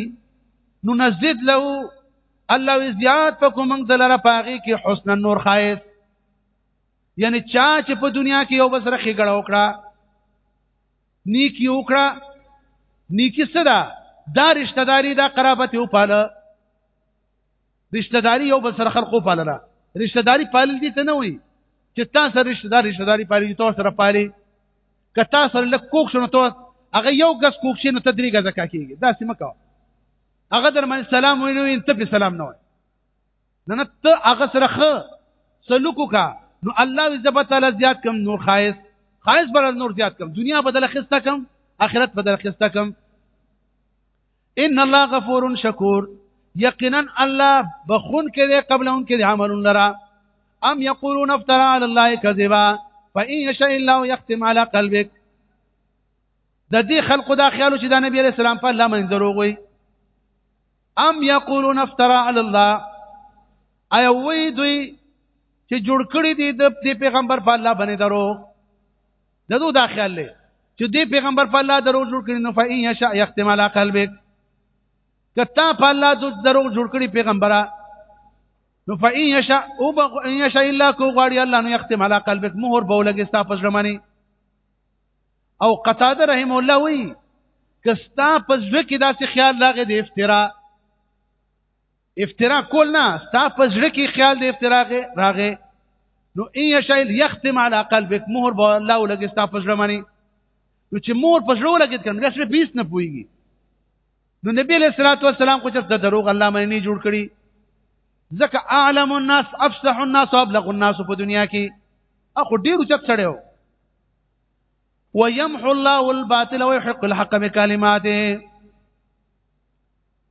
نو نزد له الله زیات په کوم دلاره پاغي کې حسنا نور خایس یعنی چا چې په دنیا کې یو بسره خګړه وکړه نیکی وکړه نیکی سره دا رشتہ داری دا قرابت او پاله رشتہ داری یو بل سره خلقو پالنه رشتہ داری پالل دي ته نه وي چې تا سره رشتہ دار رشتہ داری پالي تو سره پالي که تا سره لک کوک شنو تو هغه یو غس کوک شنو ته درې غزه کا کیږي دا سم کا هغه در من سلام وینو ان ته په سلام نه وای نه نه ته هغه سره خ سلوکو کا نو الله عز وجل زیات کم نور خایس خایس بر نور زیات کم دنیا بدل خسته کم اخرت بدل خسته کم ان الله غفور شکور یقینا الله بخون کې دی قبل ان کې دی عمل لرا ام یقولون افترا علی الله کذبا فان یشاء الله یختم علی قلبک د دې خلقو دا خیال چې دا نبی علیہ السلام په الله باندې دروغ وي ام یقولون افترا علی الله ایا وی دوی چې جوړ کړی دی د پیغمبر په الله باندې دروغ دغه دا خیال لري چې دې پیغمبر په الله درو جوړ کړي نو فإن يشاء يختم على قلبك کته په الله درو جوړ کړي پیغمبره نو فإن يشاء او بإن يشاء الله کو غواړي الله نو يختم على قلبك مهر بولګي ستا په ژمنه او قتاده رحم الله وی کستا په ځکه داسې خیال لاغې د افترا افترا کول نه ستا په زړه کې خیال د افترا راغې نو ان یشل یختم علی قلبک مهر به الله ولګي ستا په زړه باندې نو چې مور په زړه ولګي کنه بیا سره بیس نه پويږي نو نبی له صلوات و سلام کو چې د دروغ الله مې نه جوړ کړی ځکه اعلم الناس افصح الناس ابلغ الناس په دنیا کې اخو ډیرو چک چړیو ويمحو الله الباطل ويحق الحق بكلماته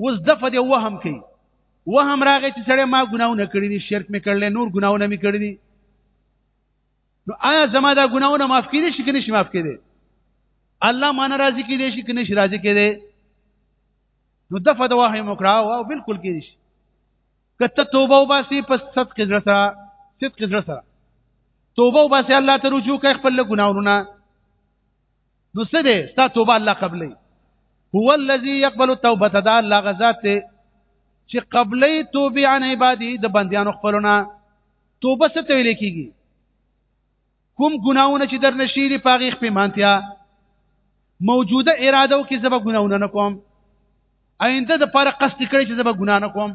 اوس دفه دی وهم کوي وهم راغی چې سړی ما ګناونه کړی دي شرک مې کړل نور ګناونه مې کړی دي نو آیا زما دا ګناونه معاف کړي شي کنه شي معاف کړي الله ما ناراضي کړي شي کنه شي راضي کړي نو دفه د وحي مکرا او بالکل کړي شي کته توبه وباسي پس صدق زړه سره صدق زړه سره توبه وباسي الله ته رجوع کوي خپل ګناونه نو څه دی ستا توبه الله قبلې هو الذي يقبل التوبه دا الله غزاد ته چې قبلې توبه عن عبادي د بنديانو خپلونه توبه څه ته ویل کیږي کوم ګناونه چې در نشيري پاغي خپمانتیا موجوده اراده او کې زبا ګناونه نه کوم آینده د پر قصد کړی چې زبا ګنا نه کوم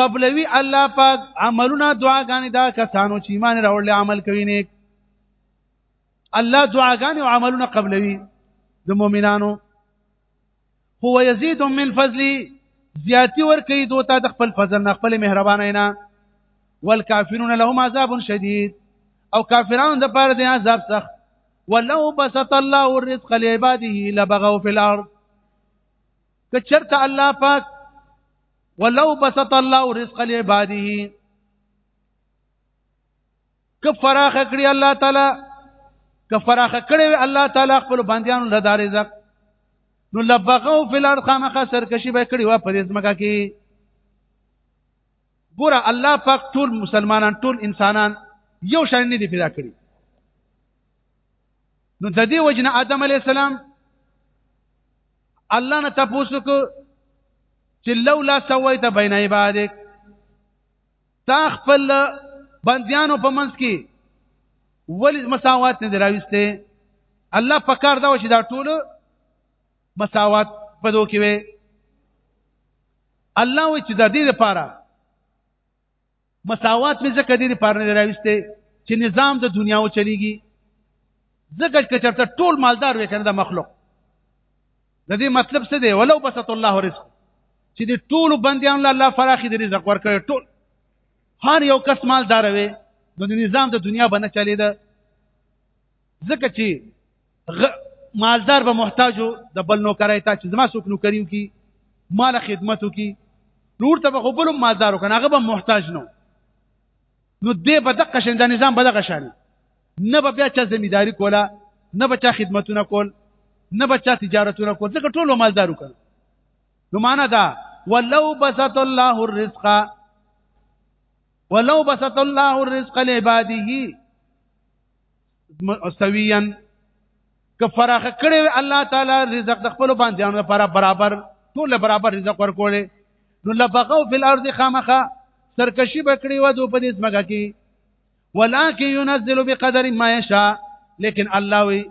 قبلوي الله پاک عملونه دعاګانې دا کسانو چې ایمان راوړل عمل کوي نیک الله دعاګانې او عملونه قبلوي د مؤمنانو هو یزيد من فضلی زیاتی ور کوي دوته د خپل فضل نه خپل مهرباني نه والکافرون لهم عذاب شدید او کافرانو د پاره د عذاب سخت ولو بسط الله الرزق لعباده لبغوا في الارض کچرته الله پاک ولو بسط الله رزق لعباده کفراخ کړی الله تعالی کفراخ کړی الله تعالی خپل بندیانو له دار رزق نو لبغو فی الارض خامخه سرکشی به کړی و په دې ځمکه کې ګوره الله پاک ټول مسلمانان ټول انسانان یو شان نه دي پیدا کړی نو د دې وجنه آدم علی السلام الله نه تاسو کو چې لولا سويت بین عبادک تا خپل بندیانو په منځ کې ولې مساوات نه دراويسته الله پکار دا و چې دا ټول مساوات په دوه کې وي الله و چې د دې لپاره مساوات مې ځکه دې لپاره نه راوستي چې نظام د دنیا و چلیږي ځکه چې چرته ټول مالدار وي کنه د مخلوق د دې مطلب څه دی ولو بسط الله رزق چې د ټول بندیان له الله فراخي د رزق ورکړي ټول هر یو کس مالدار وي نو د نظام د دنیا باندې چلی ده ځکه چې غ... مالدار به محتاجو د بل نوکرای ته چې زما څوک نوکریو کی مال خدمتو کی نور ته به خپل مالدار کنه هغه به محتاج نو نو دې په دقه شین د نظام په دقه شان نه به بیا چا زمیداری کوله نه به چا خدمتونه کول نه به چا تجارتونه کول ځکه ټول مالدارو کړ نو معنا دا ولو بسط الله الرزق ولو بسط الله الرزق لعباده سويا که فراخ کړي الله تعالی رزق د خپل باندې لپاره برابر ټول برابر رزق ورکوړي نو لبغوا فی الارض خامخه سرکشي بکړي و دو په دې سمګه کې ولکه ينزل بقدر ما يشاء لیکن الله وی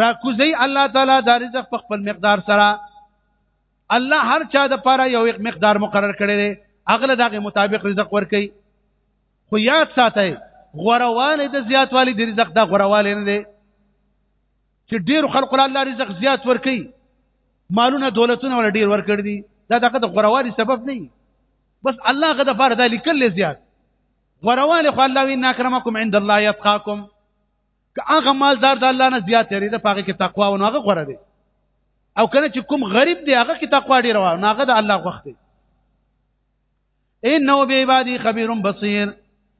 را کوزي الله تعالی د رزق په خپل مقدار سره الله هر چا د پاره یو مقدار مقرر کړی دی اغله دغه مطابق رزق ورکي خو یاد ساتئ غوروانه د زیاتوالي د رزق دا غوروانه نه دی چې ډیر خلق الله رزق زیات ورکړي مالونه دولتونه ول ډیر ورکړي دي دا دغه د غوروالي سبب نه بس الله غد فرض لیکل زیات غوروالي خو الله وی ناکرمکم عند الله يتقاكم که هغه مالدار د الله نه زیات لري د پاګه کې تقوا او هغه غوړه دي او کنه چې کوم غریب دی هغه کې تقوا ډیر و هغه د الله وخت دی انه به عبادي خبير بصير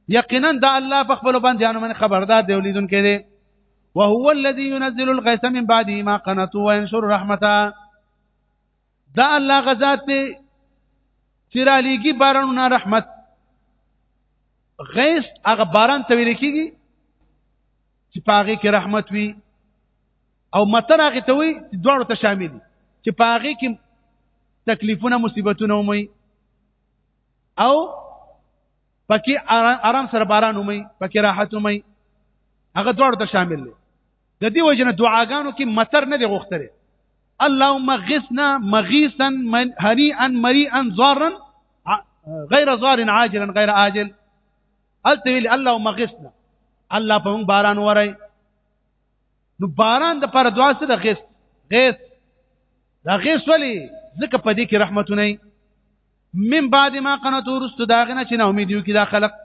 یقینا دا الله په خپل بندیانو باندې خبردار دی ولیدونکې دی وهو الذي ينزل الغيث من بعد ما قنطوا وينشر رحمته دا الله غزاد ته چرالیږي بارانونه رحمت غیث هغه باران ته ویل کیږي چې پاغي کې رحمت وي او متن هغه ته وي چې دواړو ته شامل دي چې په هغه کې تکلیفونه مصیبتونه ومي او پکې آرام سره باران ومي پکې راحت ومي هغه دواړو ته شامل دي د دې وجنه دعاګانو کې متر نه دی غوښتره اللهم غثنا مغيثا هنيئا مريئا ضارا غير ضار عاجلا غير عاجل التويل اللهم غثنا الله په باران ورای نو باران د پر دعا سره غیث غیث دا غیث ولی ځکه په دې کې رحمتونه من بعد ما قنطو رستو داغنه چې نو امیدیو کې دا خلق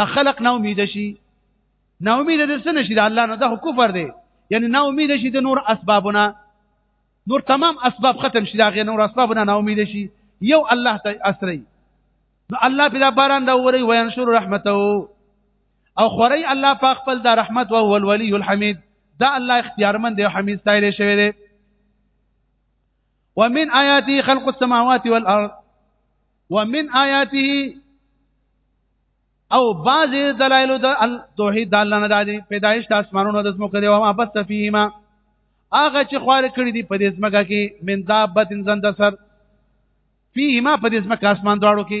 دا خلق نو امید شي نو امید دې څه نشي د الله نه دا کفر دی یعنی نو امید شي د نور اسبابونه نور تمام اسباب ختم شي دا غي نور اسبابونه نو امید شي یو الله ته اسري نو الله بلا باران دا وری وینشر رحمتو او خوري الله پاک خپل د رحمت او هو الولي الحمید دا الله اختیارمند او حمید ستایل شوی دی ومن آیاته خلق السماوات والارض ومن آیاته او بعض دلایل د توحید د الله نه دادي پیدایش د اسمانونو د زمکو دی او ما بس فیهما هغه چې خوار کړی دی په دې زمکه کې من دابت زند سر فیهما په دې زمکه اسمان دواړو کې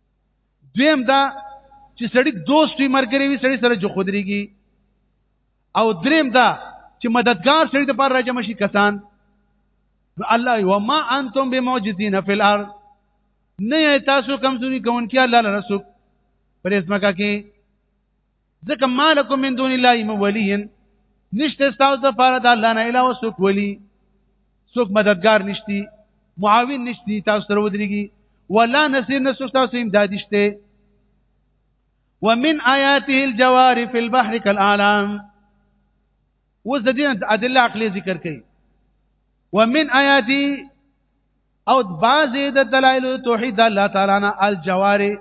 دویم دا چې سړی دوست وي مرګري وي سړی سره جو خودريږي او دریم دا چې مددگار سړی د پاره راځم شي کسان نو الله یو ما انتم بموجدین فی الارض نه تاسو کمزوري کون کې الله لرسوک پرېسمکا کې ځکه مالکم من دون الله مولین نشته تاسو د پاره د الله نه علاوه څوک ولی څوک مددگار نشتی معاون نشتی تاسو سره ودرېږي ولا نصير نسو تاسو امداد شته ومن آیاته الجوار فی البحر کالاعلام وز د دین ادله عقلی ذکر کړي ومن آیاته او بعضې د دلایل توحید الله تعالی نه الجواری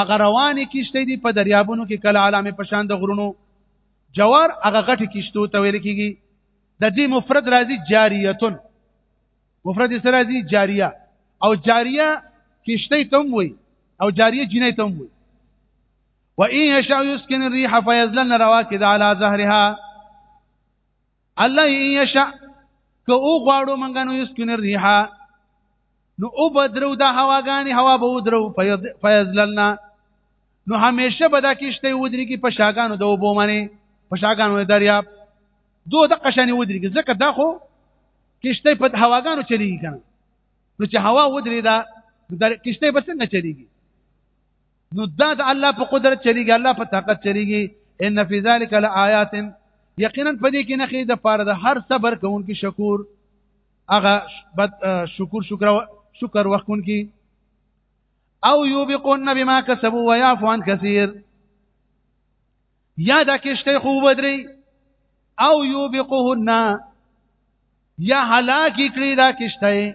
هغه روانې کیشته دي په دریابونو کې کله علامه پشان د غرونو جوار هغه غټي کیشتو ته ویل کیږي د دې مفرد راځي جاریتون مفرد سره راځي جاریه او جاریه کیشته تم وي او جاریه جنې تم وي و ان یشاء یسکن الريح فیزلن رواکد علی ظهرها الله یشاء که او غواړو مونږ نو یسکن الريح نو او بدرو د هواګانی هوا به ودرو فیذللنا نو همیشه به دا کیشته ودري کی په شاګانو د وبو منی په شاګانو دریاب دوه د قشانی ودري کی ځکه دا خو کیشته په هواګانو چلیږي کنه نو چې هوا ودري دا کیشته به څنګه چلیږي نو دا د الله په قدرت چلیږي الله په طاقت چلیږي ان فی ذلک لآیات یقینا په دې کې نه خې د پاره د هر صبر کوونکی شکور هغه شکر شکر شکر وکونکي او یوبقون بما کسبوا ويعفو عن كثير یا دا کشته خو بدري او یوبقهن یا هلاکی کړی دا کشته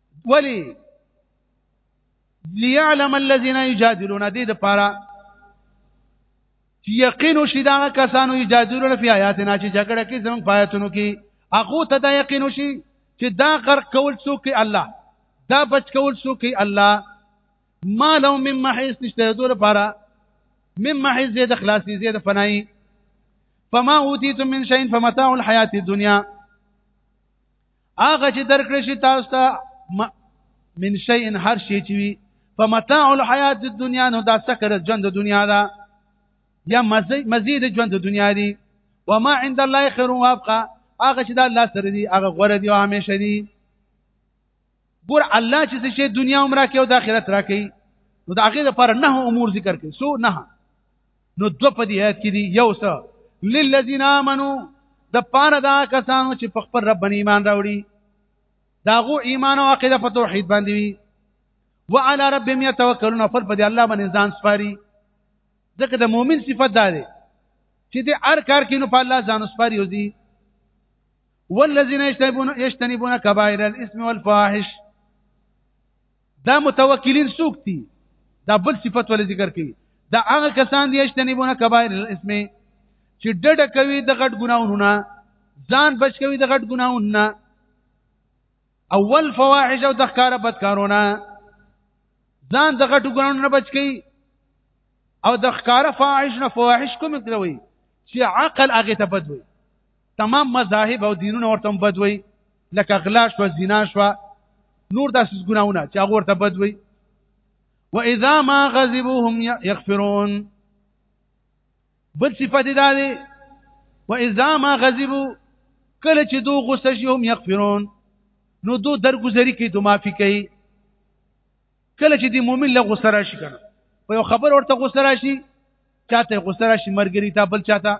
ولی ليعلم الذين يجادلون دې د پاره یقین شي دا کسانو یجادلون فی آیاتنا چې جګړه کې زموږ پایتونو کې هغه ته دا یقین شي چې دا غرق کول څوک کې الله دا بچ کول څوک کې الله ما لو من محیس نشته دوی لپاره من محیس زید خلاصي زید فنای فما اوتیتم من شيء فمتاع الحیات الدنیا هغه چې درکړې شي تاسو ته من شيء هر شي چې وي فمتاع الحیات الدنیا نو دا سکر ژوند د دنیا دا یا مزید ژوند د دنیا دی وما عند الله خير وابقى هغه چې دا الله سره دی هغه غوړه دی او همیشه دی ګور الله چې شي دنیا عمره کې او د آخرت راکې نو د هغه لپاره نه امور ذکر کړي سو نه نو دو په دې آیت کې دي یو څه للذین آمنو د پاره دا کسانو چې په خپل رب باندې ایمان راوړي داغو ایمان او عقیده په توحید باندې وي وعلى ربهم يتوکلون پر په دې الله باندې ځان سپاري ځکه د مؤمن صفت دا دی چې د هر کار کې نو په الله ځان سپاري او دي والذین یجتنبون یجتنبون کبائر الاسم والفواحش دا متوکلین څوک دي دا بل صفت ول ذکر کوي دا هغه کسان دي چې نبونه کبایر الاسم چې ډډه کوي د غټ ګناونونه ځان بچ کوي د غټ ګناونونه اول فواحش او د ښکار بدکارونه ځان د غټ ګناونونه بچ کوي او د ښکار فواحش نه فواحش کوم کوي چې عقل هغه ته بدوي تمام مذاهب او دینونه ورته بد وي لکه غلا شو زنا شو نور داسې ګناونه چې هغه ورته بد وي واذا ما غضبوهم يغفرون بل صفت دا دی واذا ما غضبو کله چې دو غصه شي هم يغفرون نو دو درگذري کوي دو معافي کوي کله چې دی مؤمن له غصه راشي کنه په یو خبر ورته غصه راشي چاته غصه راشي مرګري تا بل چاته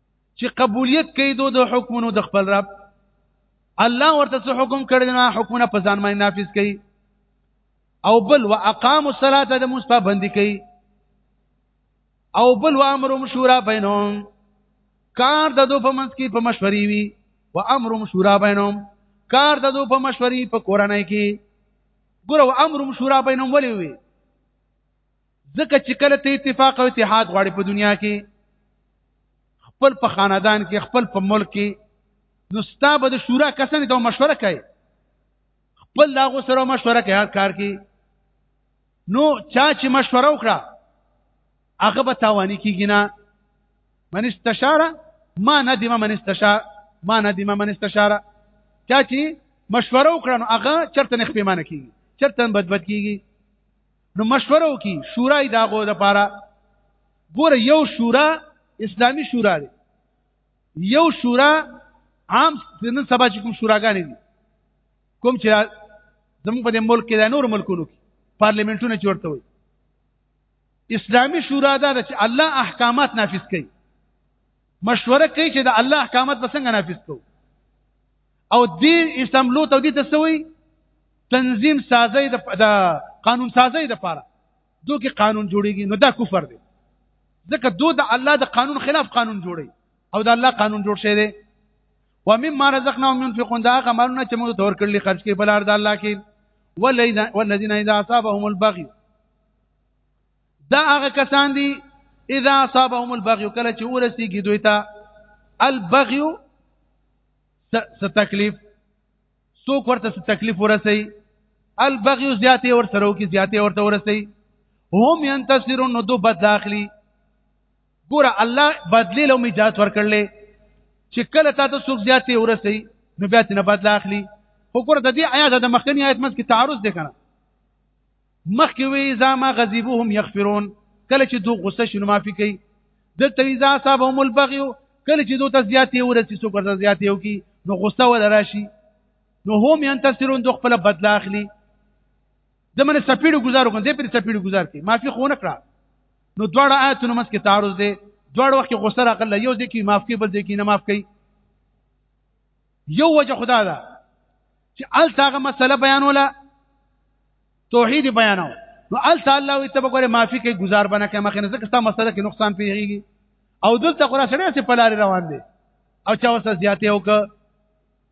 چې قبولیت کوي دوه د حکمونو د خپل رب الله ورته څه حکم کړی نه حکمونه په ځان باندې نافذ کوي او بل واقام الصلاه د مصطفی باندې کوي او بل وامر مشورا بینهم کار د دوه په منځ کې په مشوري وي وامر مشورا بینهم کار د دوه په مشوري په کورنۍ کې ګوره وامر مشورا بینهم ولې وي ځکه چې کله ته اتفاق او اتحاد غواړي په دنیا کې خپل په خاندان کې خپل په ملک کې نو ستا به د شورا کسانې ته مشوره کوي خپل داغو سره مشوره کوي هر کار کې نو چا چې مشوره وکړه هغه به تاوانی کېږي نه من استشاره ما ندم من استشار ما ندم من استشاره چا چې مشوره وکړه نو هغه چرته نه خپېمانه کېږي چرته بدبد کېږي نو مشوره وکي شورا یې داغو د پاره ګوره یو شورا اسلامی شورا دی یو شورا عام نن سبا چې کوم شوراګانې دي کوم چې زموږ په دې ملک کې د نور ملکونو کې پارلیمنتونه چورته وي اسلامی شورا دا چې الله احکامات نافذ کوي مشوره کوي چې د الله احکامات به څنګه نافذ کوو او دې استعملو ته دې تسوي تنظیم سازي د قانون سازي د پاره دوی کې قانون جوړيږي نو دا کفر دی ځکه دوی د الله د قانون خلاف قانون جوړي او د الله قانون جوړ شوی دی ومما رزقناهم ينفقون دا هغه مالونه چې موږ تور کړل خرج کړي بلار د الله کې والذین اذا اصابهم البغي دا هغه کسان دي اذا اصابهم البغي کله چې ورسیږي دوی ته البغي س تکلیف څوک ورته س تکلیف ورسي البغي زیاتې ور سره وکي زیاتې ورته ورسي هم ينتصرون نو دو بدل اخلي ګوره الله بدلی لو میجات ورکړلې چې کله تا ته څوک زیاتې ورسي نو بیا تنه بدل اخلي خو ګوره د دې آیات د مخکنی آیت مس کې تعارض دی کنه مخکې وی اذا ما غضبهم يغفرون کله چې دوه غصه شنو معافي کوي دلته اذا صابهم البغي کله چې دوی ته زیاتې ورسي څو ورته زیاتې وکي نو غصه ول راشي نو هم ينتصرون دوی خپل بدل اخلي زمونه سپیډو گزار وکړ دې پر سپیډو گزار کې معافي خو نه کړه نو دواړه آیتونه مس کې تعارض دي دواړه وخت غصه راغله یو ځکه معاف کې بل ځکه نه معاف کوي یو وجه خدا ده چې ال تاغه مسله بیانوله توحید بیانو نو ال تعالی وي تب ګوره معافي کې گزار بنه کې مخنه ځکه ستا مسله کې نقصان پیږي او دلته خورا سره سي په لار روان دي او چا وسه زیاته وک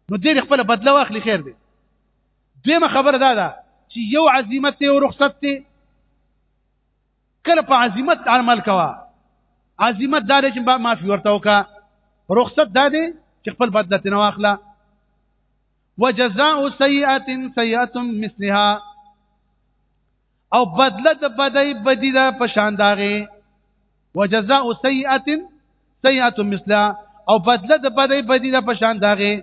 نو دې خپل بدله واخلي خیر دی دیمه خبره دا ده چې یو عزیمت ته او رخصت ته کله په عظمت عمل کوا عظمت دا دی چې با معافي ورته وکا رخصت دا دی چې خپل بدله تنه واخله وجزاء سيئه سيئه مثلها او بدله د بدای بدی دا په شان داغه وجزاء سيئه سيئه مثلها او بدله د بدای بدی دا په شان داغه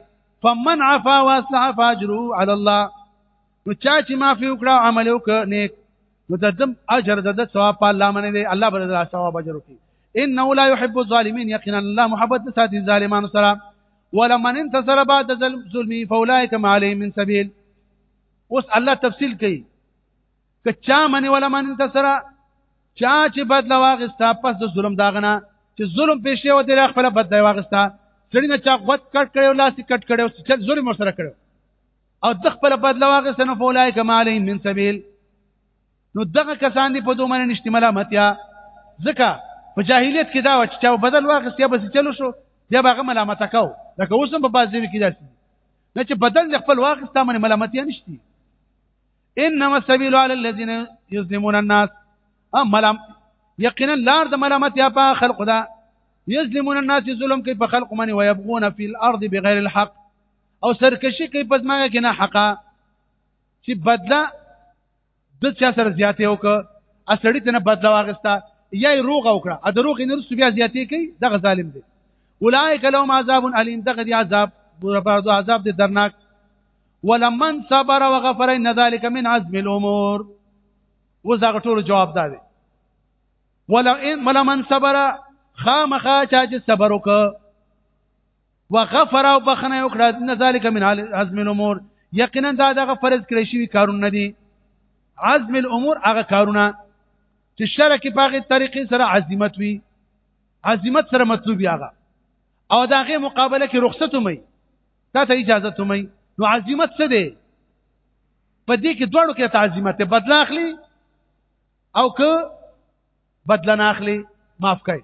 فمن عفا واصلح فاجره على الله نو چا چې معافي وکړه عمل وکړ نیک نو د دم اجر د ثواب په الله باندې دی الله به د ثواب اجر وکړي انه لا يحب الظالمين يقينا الله محبت ساتي ظالمانو سره ولمن انتصر بعد ظلمي فاولئك ما عليهم من سبيل اوس الله تفصیل کوي که چا منی ولمن انتصر چا چې بدل واغستا پس د ظلم داغنه چې ظلم پېښې و دې خپل بدل واغستا سړی نه چا غوت کټ کړو لاس کټ کړو چې ظلم ورسره کړو او تخپل بدل واغسته نو فولای کمالی من سبیل نو دغه کسان دی په دوه مننه نشته ملامتیا ځکه په جاهلیت کې دا و چې چا بدل واغست یا بس چلو شو بیا هغه ملامت کاو لکه اوس هم په بعض ځای کې داسې نه چې بدل خپل واغست باندې ملامتیا نشتی انما السبيل على الذين يظلمون الناس ملام یقینا لار د ملامت یا په خلق دا یظلمون الناس ظلم کوي په خلق باندې ويبغون في الارض بغیر الحق او سرکشي کوي په ځمکه کې نه حقا چې بدله د چا سره زیاتې وکړه اسړی ته نه بدله واغسته یا روغه وکړه ا دروغ نه رسو بیا زیاتې کوي دغه ظالم دی اولئک لهم عذاب الیم دغه دی عذاب بربادو عذاب دی درناک ولمن صبر وغفر ان ذلك من عزم الامور وزغه ټول جواب دا دی ولئن ولمن صبر خامخا چا چې صبر وکړه وغفر او بخنه او کړه ان ذالک من عزم الامور یقینا دا دغه فرض کړی شوی کارونه دي عزم الامور هغه کارونه چې شرع کې باغې طریقې سره عزمت وي عزمت سره مطلوب یاغه او دا غي مقابله کې رخصت مې دا ته اجازه ته مې نو عزمت څه دی په دې کې دوړو کې تعظیمت بدلا اخلي او که بدل نه اخلي معاف کوي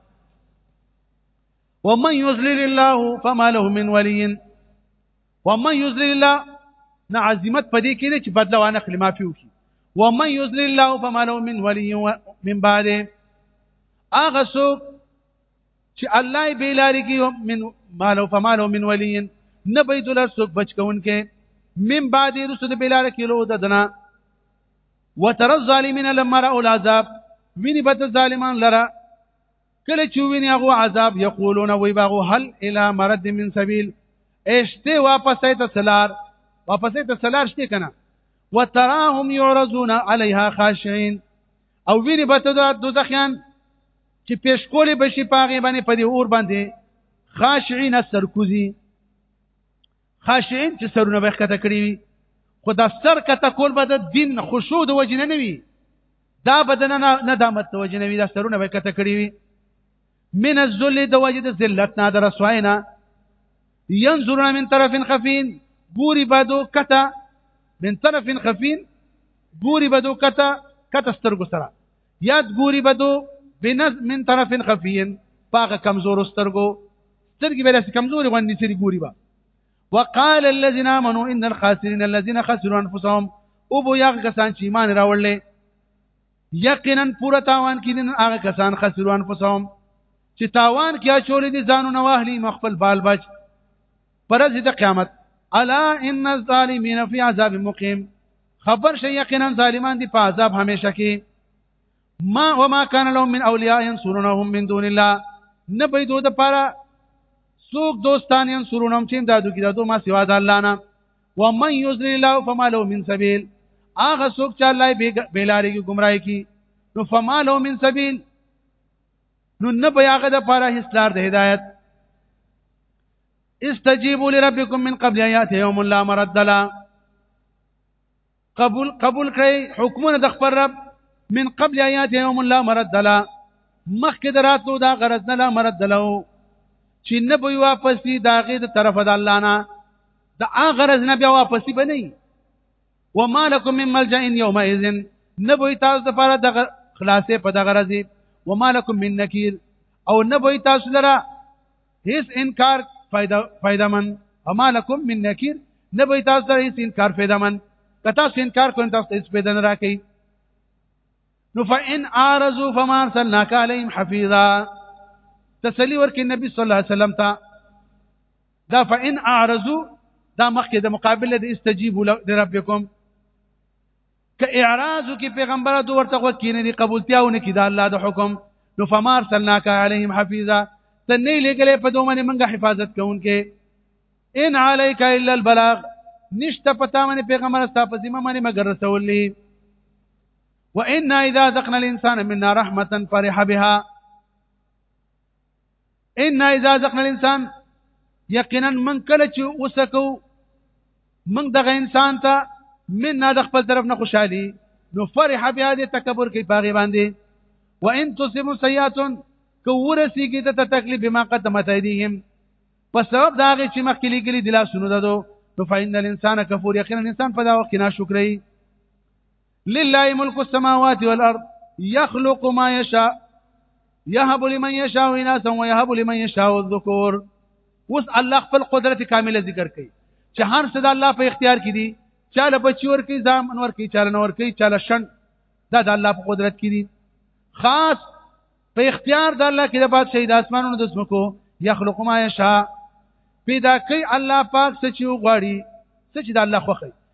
ومن يذلل الله فما له من ولي ومن يذلل الله نه عزمت پدې کې نه چې بدل وانه اخلي معافي وکي ومن يذلل الله فما له من ولي من بعده اغه څوک چې الله یې بیلاری کی من مالو فمالو من ولی نه بیت الله سوک بچ کونکې من بعد رسد بیلار کیلو ددنا وتر الظالمین لما رأوا العذاب ویني بت ظالمان لرا کله چې ویني هغه عذاب یقولون وی باغو هل الی مرد من سبیل اشته واپس ایت سلار واپس ایت سلار شته کنه وتراهم يعرضون عليها خاشعين او ویني بت دوزخیان چې پیش کولې بشي پاغه باندې په دې اور باندې خاشعين سرکوزي خاشعين چې سرونه به ښکته کړی وي خو دا سر کته کول به د دین خشوع د وجه نه وي دا بدن نه ندامت د وجه نه وي دا سرونه به کته کړی وي من الذل د وجه د ذلت نه د رسواینا ينظرون من طرف خفين بوري بدو کته من طرف خفين بوري بدو کته کته سترګو سره یاد ګوري بدو بنظم من طرف خفي پاغه کمزور سترګو سترګې به لاسې کمزوري غوندې سری ګوري با وقال الذين امنوا ان الخاسرين الذين خسروا انفسهم او بو یغ کسان چې ایمان راوړل یقینا پورا تاوان کینن هغه کسان خسروا انفسهم چې تاوان کیا چولې دي ځانونه واهلي مخبل بال بچ پرځ د قیامت الا ان الظالمین فی عذاب مقیم خبر شي یقینا ظالمان دي په عذاب همیشه کې ما وما كان لهم من اولیاء ينصرونهم من دون الله نه به دوی د پاره څوک دوستان ينصرونهم چې دادو کې دادو ما سوا د الله نه ومن يذل الله فما له من سبيل هغه څوک چې الله بیلاری کې گمراهي کی نو فما له من سبيل نو نه به هغه د پاره هیڅ لار د هدایت استجیبوا لربکم من قبل آیات یوم لا مرد له قبول قبول کړئ حکمونه د خپل رب من قبل آیات یوم لا مرد لا مخکې دراتلو دا غرض نه لا مرد له چې نه به واپس دي دا غي د طرف د الله نه دا غرض نه بیا واپس به نه وما لكم من ملجا يومئذ نه به تاسو لپاره د خلاصې په دغه ورځ وما لكم من نکیر او نه به تاسو لپاره هیڅ انکار فائدہ فائدہ من وما لكم من نکیر نه به تاسو سره هیڅ انکار فائدہ من کته سین کار کوین تاسو هیڅ فائدہ نه راکې نو فإن أعرضوا فما أرسلناك عليهم حفيظا تسلی ورکې نبی صلی الله علیه وسلم ته دا فإن أعرضوا دا مخکې د مقابله د استجیبوا لربکم که اعراض کی پیغمبر تو ورته وکینه دی قبولتیاونه کی دا الله د حکم نو فمار سلناک علیهم حفیظا ته نه لګلې په دوه باندې منګه حفاظت کوونکې ان علیک الا البلاغ نشته پتا باندې پیغمبر ستا په ذمہ باندې مگر رسولې وان اذا ذقنا الانسان منا رحمتا فرح بها ان اذا ذقنا الانسان یقینا من کله چې وسکو من دغه انسان ته من نه د خپل طرف نه خوشحالي نو فرح بیا دې تکبر کوي باغې باندې وان تصب سیئات کو ورسیږي ته تکلیف بما قدمت ایدیهم په سبب دا غي چې مخکې لګلي د لاسونو ددو نو فإن الانسان کفور یقینا انسان په دا وخت کې ناشکرې لله ملک السماوات والارض يخلق ما يشاء يهب لمن يشاء اناثا ويهب لمن يشاء الذكور اوس الله خپل قدرت کامله ذکر کوي چې هر څه د الله په اختیار کې دي چاله بچی ور کوي ځام انور کوي چاله نور کوي چاله شن دا د الله په قدرت کې دي خاص په اختیار د الله کې د بادشاہ د اسمانونو د سمکو يخلق ما يشاء پیدا کوي الله پاک څه چې غواړي څه چې د الله خوښي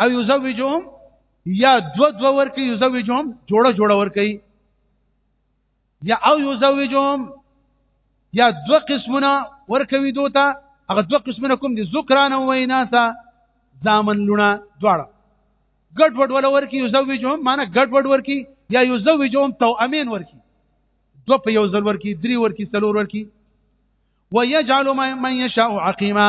او یزوجهم یا دو دو ورکی یزوجهم جوړه جوړه ورکی یا او یزوجهم یا دو قسمونه ورکوي دوته هغه دو قسمونه کوم دي ذکران او ویناسا زامن لونه دواړه ګډ وډ ولا ورکی یزوجهم معنی ګډ وډ ورکی یا یزوجهم تو امین ورکی دو په یو ځل ورکی درې ورکی څلور ورکی ويجعل من يشاء عقيما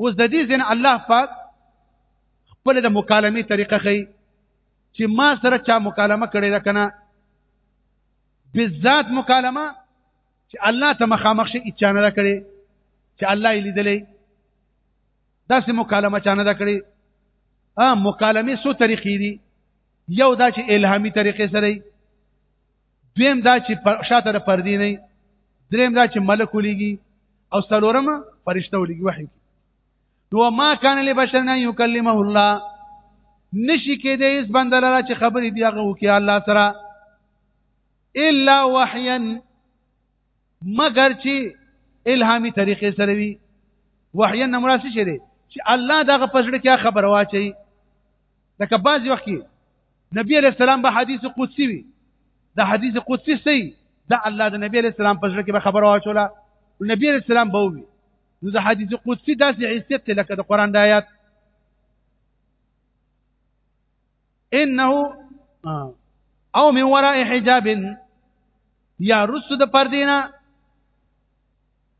اوس د دې ځین الله پاک خپل د مکالمې طریقه خي چې ما سره چا مکالمه کړې ده کنه بالذات مکالمه چې الله ته مخامخ شي اچانه ده کړې چې الله یې لیدلې داسې مکالمه چانه ده کړې ا مکالمه سو طریقې دي یو دا چې الهامي طریقې سره دویم دا چې پر شاته د پردې نه دریم دا چې ملک ولېږي او څلورم فرشته ولېږي وحي نو ما کان له بشر نه یکلمه الله نشي کېدای اس بنده لره چې خبرې دی هغه وکي الله سره الا وحیا مگر چې الهامي طریقې سره وي وحیا نمراسي شه دي چې الله دغه پسړه کې خبر واچي لکه بعض وخت کې نبی عليه السلام به حدیث قدسی وي دا حدیث قدسی سي دا الله د نبی عليه السلام په ځل کې به خبر واچوله نبی عليه السلام به وي نو د حدیث قدسی داسې حیثیت لکه د قران د آیات انه او من وراء حجاب یا رسو د پردینا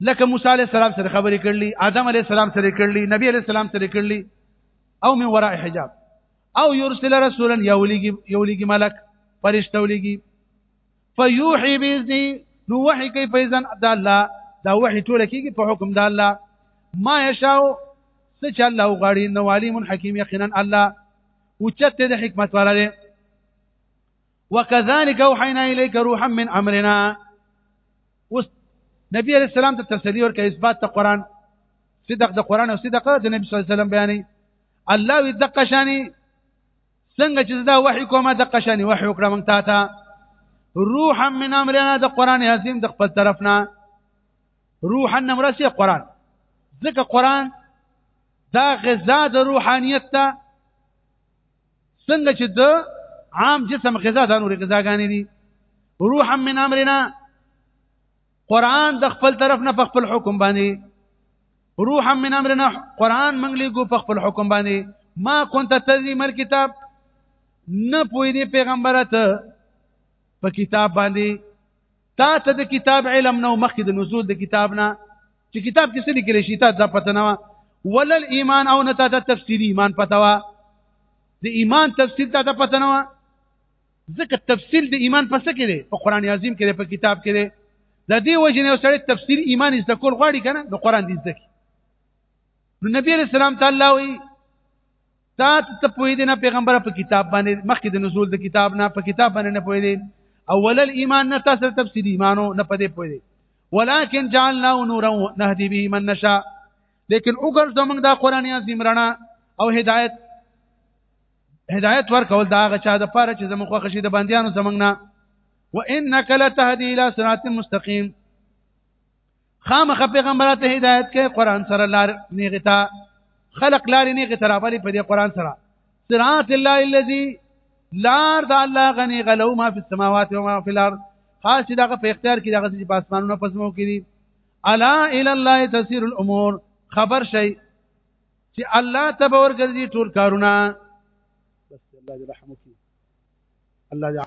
لکه موسی علی السلام سره خبرې کړلې آدم علی السلام سره کړلې نبی علی السلام سره کړلې او من وراء حجاب او يرسل رسولا يوليږي يوليږي ملک فرشته وليږي فيوحي باذنه نو وحي کوي په اذن د الله دا وحي ټول کیږي په حکم د الله ما يشاء څه چې الله غواړي نو عليم حکيم یقینا الله اوچته د حکمت ولري وكذلك اوحينا اليك روحا من امرنا اوس نبی علیہ السلام ته تسلی ورکړي اثبات ته قران صدق د قران او صدق د نبی صلی الله علیه وسلم بیانې الله وی د قشانی څنګه چې دا وحی کومه د قشانی وحی وکړه مونږ ته تا روحا من امرنا د قران عظیم د خپل طرفنا روحا نمرسی قران ځکه قران دا غذا د روحانیت ته څنګه چې د عام جسم غذا د نور غذاګانې دي روح من امرنا قران د خپل طرف نه په خپل حکم باندې روح من امرنا قران منګلې ګو په خپل حکم باندې ما كنت تدري مر کتاب نه پوي دي پیغمبره ته په کتاب باندې تا ته د کتاب علم نو مخکې د نزول د کتاب نه چې کتاب کې څه لیکل شي ته دا پته نه ولل ایمان او نه ته د تفسیر ایمان پته وا د ایمان تفسیر ته د پته نه وا ځکه تفسیر د ایمان پس کې دی په قران عظیم کې دی په کتاب کې دی د دې وجه نه سره تفسیر ایمان زده کول غواړي کنه د قران دې زده کی نو نبی رسول الله تعالی وی تا ته پوی دی نه پیغمبر په کتاب باندې مخکې د نزول د کتاب نه په کتاب باندې نه پوی دی اول الايمان نه تاسو تفسیر ایمانو نه پدې پوی دی ولكن جعلنا نورا نهدي به من نشاء لیکن وګر زمنګ دا قران عظیم رڼا او هدایت هدایت ورکول دا غچا د پاره چې زموږ خوښ شي د بندیانو زمنګ نه وانك لتهدي الى صراط مستقيم خامخ پیغمبرات هدایت کوي قران سره لار نیغه تا خلق لار نیغه ترابلی په دې قران سره صراط الله الذي لار د الله غني غلو ما فی السماوات و ما فی الارض خاص دغه په اختیار کې دغه چې پاسمانونو پسمو کړي الا الى الله تسير الامور خبر شي چې الله تبور ګرځي ټول کارونه بس الله دې رحم وکړي الله